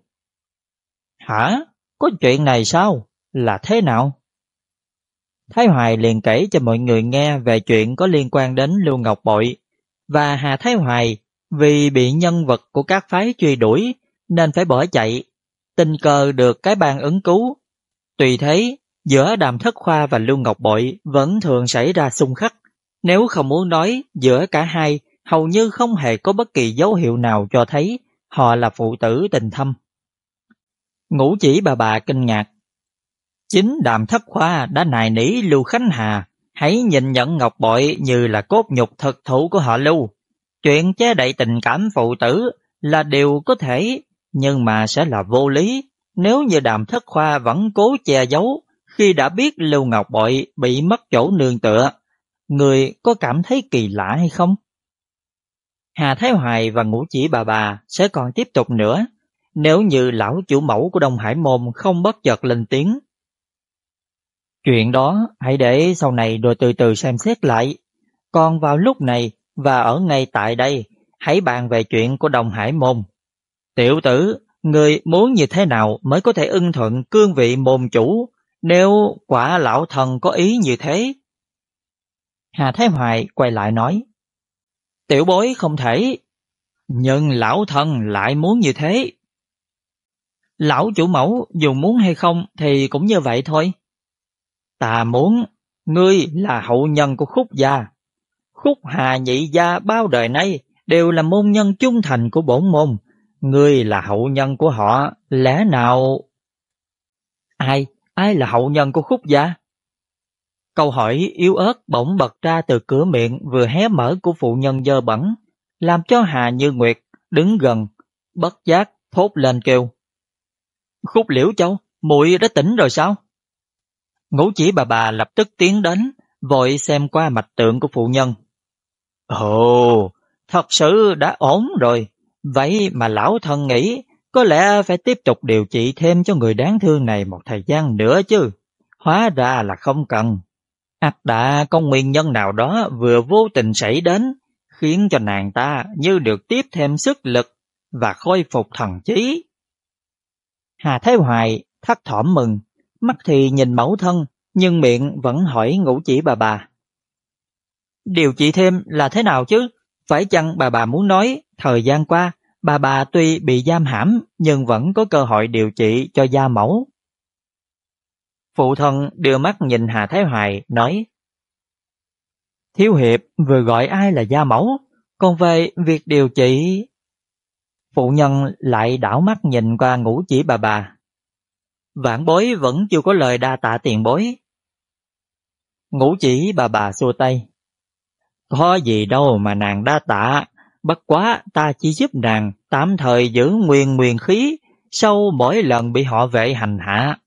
Hả? Có chuyện này sao? Là thế nào? Thái Hoài liền kể cho mọi người nghe về chuyện có liên quan đến Lưu Ngọc Bội và Hà Thái Hoài vì bị nhân vật của các phái truy đuổi nên phải bỏ chạy, tình cờ được cái bàn ứng cứu. Tùy thế, giữa Đàm Thất Khoa và Lưu Ngọc Bội vẫn thường xảy ra xung khắc. Nếu không muốn nói, giữa cả hai hầu như không hề có bất kỳ dấu hiệu nào cho thấy họ là phụ tử tình thâm. Ngũ chỉ bà bà kinh ngạc Chính đàm thất khoa đã nài nỉ Lưu Khánh Hà hãy nhìn nhận Ngọc Bội như là cốt nhục thực thụ của họ Lưu. Chuyện che đậy tình cảm phụ tử là điều có thể, nhưng mà sẽ là vô lý nếu như đàm thất khoa vẫn cố che giấu khi đã biết Lưu Ngọc Bội bị mất chỗ nương tựa. Người có cảm thấy kỳ lạ hay không? Hà Thái Hoài và Ngũ Chỉ Bà Bà sẽ còn tiếp tục nữa nếu như lão chủ mẫu của Đông Hải Môn không bất chợt lên tiếng Chuyện đó hãy để sau này rồi từ từ xem xét lại. Còn vào lúc này và ở ngay tại đây, hãy bàn về chuyện của Đồng Hải Môn. Tiểu tử, người muốn như thế nào mới có thể ưng thuận cương vị môn chủ nếu quả lão thần có ý như thế? Hà Thái Hoài quay lại nói, Tiểu bối không thể, nhưng lão thần lại muốn như thế. Lão chủ mẫu dù muốn hay không thì cũng như vậy thôi. Ta muốn, ngươi là hậu nhân của khúc gia. Khúc hà nhị gia bao đời nay đều là môn nhân trung thành của bổn môn. Ngươi là hậu nhân của họ, lẽ nào... Ai, ai là hậu nhân của khúc gia? Câu hỏi yếu ớt bỗng bật ra từ cửa miệng vừa hé mở của phụ nhân dơ bẩn, làm cho Hà Như Nguyệt đứng gần, bất giác thốt lên kêu. Khúc liễu châu, muội đã tỉnh rồi sao? Ngũ chỉ bà bà lập tức tiến đến, vội xem qua mạch tượng của phụ nhân. Ồ, thật sự đã ổn rồi. Vậy mà lão thân nghĩ có lẽ phải tiếp tục điều trị thêm cho người đáng thương này một thời gian nữa chứ. Hóa ra là không cần. ắt đã có nguyên nhân nào đó vừa vô tình xảy đến, khiến cho nàng ta như được tiếp thêm sức lực và khôi phục thần trí. Hà Thái Hoài thắt thỏm mừng, mắt thì nhìn mẫu thân, nhưng miệng vẫn hỏi ngũ chỉ bà bà. Điều trị thêm là thế nào chứ? Phải chăng bà bà muốn nói thời gian qua bà bà tuy bị giam hãm nhưng vẫn có cơ hội điều trị cho gia mẫu. Phụ thân đưa mắt nhìn Hà Thái Hoài nói Thiếu hiệp vừa gọi ai là gia mẫu, còn về việc điều trị... Phụ nhân lại đảo mắt nhìn qua ngũ chỉ bà bà. Vãn bối vẫn chưa có lời đa tạ tiền bối. Ngũ chỉ bà bà xua tay. Có gì đâu mà nàng đa tạ, bất quá ta chỉ giúp nàng tạm thời giữ nguyên nguyên khí sau mỗi lần bị họ vệ hành hạ.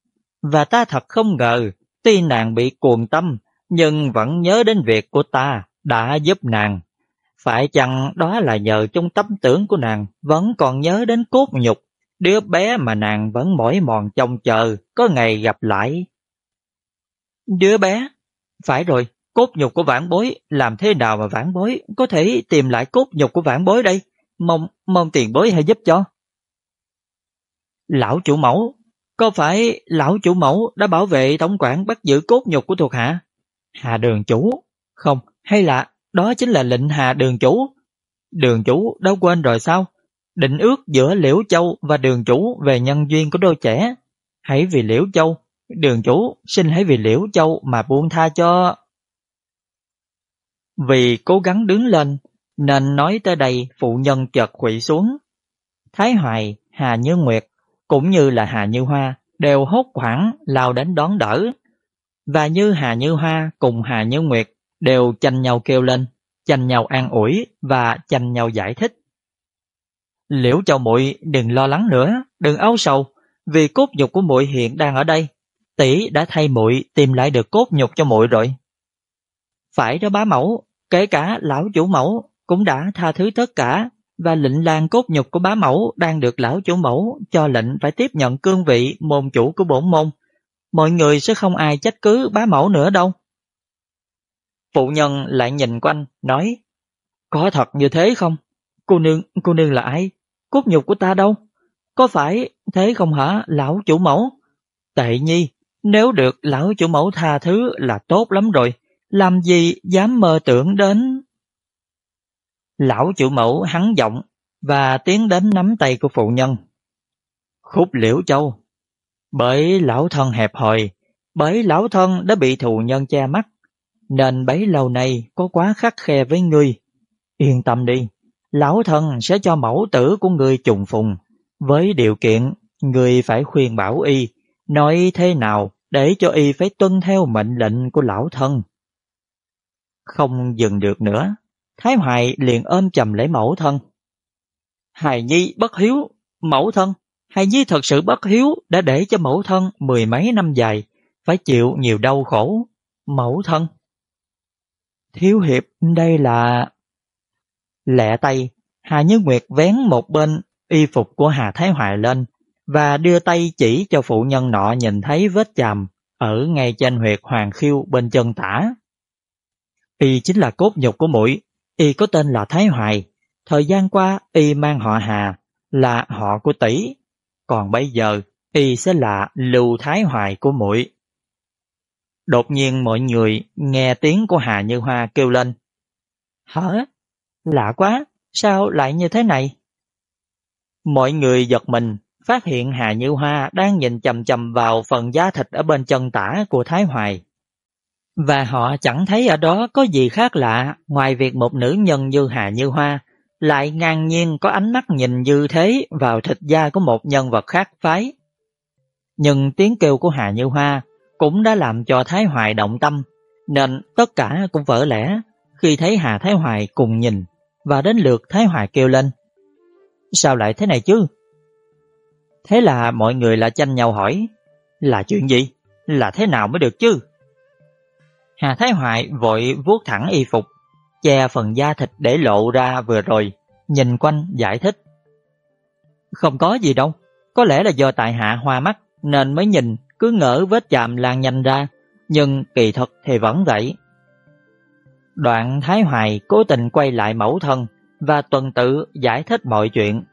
Và ta thật không ngờ, tuy nàng bị cuồng tâm, nhưng vẫn nhớ đến việc của ta đã giúp nàng. Phải chăng đó là nhờ trong tâm tưởng của nàng vẫn còn nhớ đến cốt nhục, đứa bé mà nàng vẫn mỏi mòn trông chờ có ngày gặp lại. Đứa bé? Phải rồi, cốt nhục của vãn bối, làm thế nào mà vãn bối có thể tìm lại cốt nhục của vãn bối đây? Mong, mong tiền bối hãy giúp cho. Lão chủ mẫu, có phải lão chủ mẫu đã bảo vệ tổng quản bắt giữ cốt nhục của thuộc hạ? Hà đường chủ? Không, hay là đó chính là lệnh hà đường chủ? Đường chủ đâu quên rồi sao? Định ước giữa Liễu Châu và đường chủ về nhân duyên của đôi trẻ. Hãy vì Liễu Châu, đường chủ xin hãy vì Liễu Châu mà buông tha cho... Vì cố gắng đứng lên, nên nói tới đây phụ nhân chợt quỵ xuống. Thái Hoài, Hà Như Nguyệt, cũng như là Hà Như Hoa, đều hốt hoảng lao đến đón đỡ. Và như Hà Như Hoa cùng Hà Như Nguyệt đều tranh nhau kêu lên, tranh nhau an ủi và tranh nhau giải thích. Liễu cho muội đừng lo lắng nữa, đừng âu sầu, vì cốt nhục của muội hiện đang ở đây. Tỷ đã thay muội tìm lại được cốt nhục cho muội rồi. Phải đó bá mẫu, kể cả lão chủ mẫu cũng đã tha thứ tất cả và lệnh lan cốt nhục của bá mẫu đang được lão chủ mẫu cho lệnh phải tiếp nhận cương vị môn chủ của bổn môn. Mọi người sẽ không ai trách cứ bá mẫu nữa đâu. Phụ nhân lại nhìn quanh, nói Có thật như thế không? Cô nương, cô nương là ai? Cốt nhục của ta đâu? Có phải thế không hả, lão chủ mẫu? Tệ nhi, nếu được lão chủ mẫu tha thứ là tốt lắm rồi, làm gì dám mơ tưởng đến... Lão chủ mẫu hắn giọng và tiến đến nắm tay của phụ nhân. Khúc liễu châu. Bởi lão thân hẹp hòi, bởi lão thân đã bị thù nhân che mắt, nên bấy lâu nay có quá khắc khe với ngươi. Yên tâm đi, lão thân sẽ cho mẫu tử của người trùng phùng, với điều kiện người phải khuyên bảo y, nói thế nào để cho y phải tuân theo mệnh lệnh của lão thân. Không dừng được nữa, Thái Hoài liền ôm chầm lấy mẫu thân. Hài Nhi bất hiếu, mẫu thân, Hài Nhi thật sự bất hiếu đã để cho mẫu thân mười mấy năm dài, phải chịu nhiều đau khổ. Mẫu thân. Thiếu hiệp, đây là... Lẹ tay, Hà Như Nguyệt vén một bên y phục của Hà Thái Hoài lên và đưa tay chỉ cho phụ nhân nọ nhìn thấy vết chàm ở ngay trên huyệt hoàng khiêu bên chân tả. Y chính là cốt nhục của mũi, y có tên là Thái Hoài. Thời gian qua y mang họ Hà, là họ của tỷ. Còn bây giờ y sẽ là Lưu Thái Hoài của muội. Đột nhiên mọi người nghe tiếng của Hà Như Hoa kêu lên. Hả? Lạ quá, sao lại như thế này? Mọi người giật mình, phát hiện Hà Như Hoa đang nhìn chầm chầm vào phần da thịt ở bên chân tả của Thái Hoài. Và họ chẳng thấy ở đó có gì khác lạ ngoài việc một nữ nhân như Hà Như Hoa lại ngang nhiên có ánh mắt nhìn như thế vào thịt da của một nhân vật khác phái. Nhưng tiếng kêu của Hà Như Hoa cũng đã làm cho Thái Hoài động tâm, nên tất cả cũng vỡ lẽ khi thấy Hà Thái Hoài cùng nhìn và đến lượt Thái Hoài kêu lên. Sao lại thế này chứ? Thế là mọi người lại tranh nhau hỏi, Là chuyện gì? Là thế nào mới được chứ? Hà Thái Hoài vội vuốt thẳng y phục, che phần da thịt để lộ ra vừa rồi, nhìn quanh giải thích. Không có gì đâu, có lẽ là do tại hạ hoa mắt nên mới nhìn cứ ngỡ vết chạm lan nhanh ra, nhưng kỳ thật thì vẫn vậy. Đoạn Thái Hoài cố tình quay lại mẫu thân và tuần tự giải thích mọi chuyện.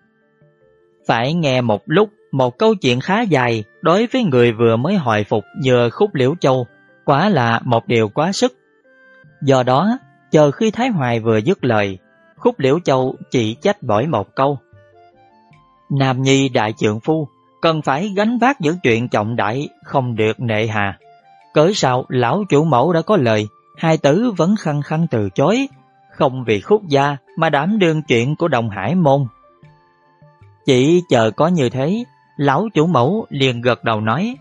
Phải nghe một lúc một câu chuyện khá dài đối với người vừa mới hồi phục nhờ khúc liễu châu, quá là một điều quá sức. Do đó, chờ khi Thái Hoài vừa dứt lời, khúc liễu châu chỉ trách bỏi một câu. Nam Nhi đại trượng phu cần phải gánh vác những chuyện trọng đại không được nệ hà. Cớ sao lão chủ mẫu đã có lời, hai tử vẫn khăng khăng từ chối, không vì khúc gia mà đảm đương chuyện của đồng hải môn. Chỉ chờ có như thế, lão chủ mẫu liền gật đầu nói,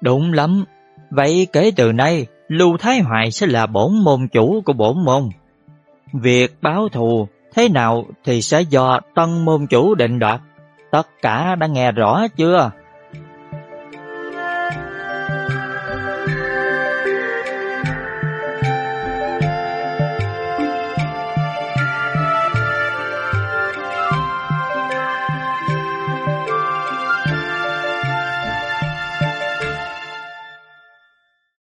Đúng lắm, vậy kể từ nay, Lưu Thái Hoài sẽ là bổn môn chủ của bổn môn. Việc báo thù thế nào thì sẽ do tân môn chủ định đoạt. Tất cả đã nghe rõ chưa?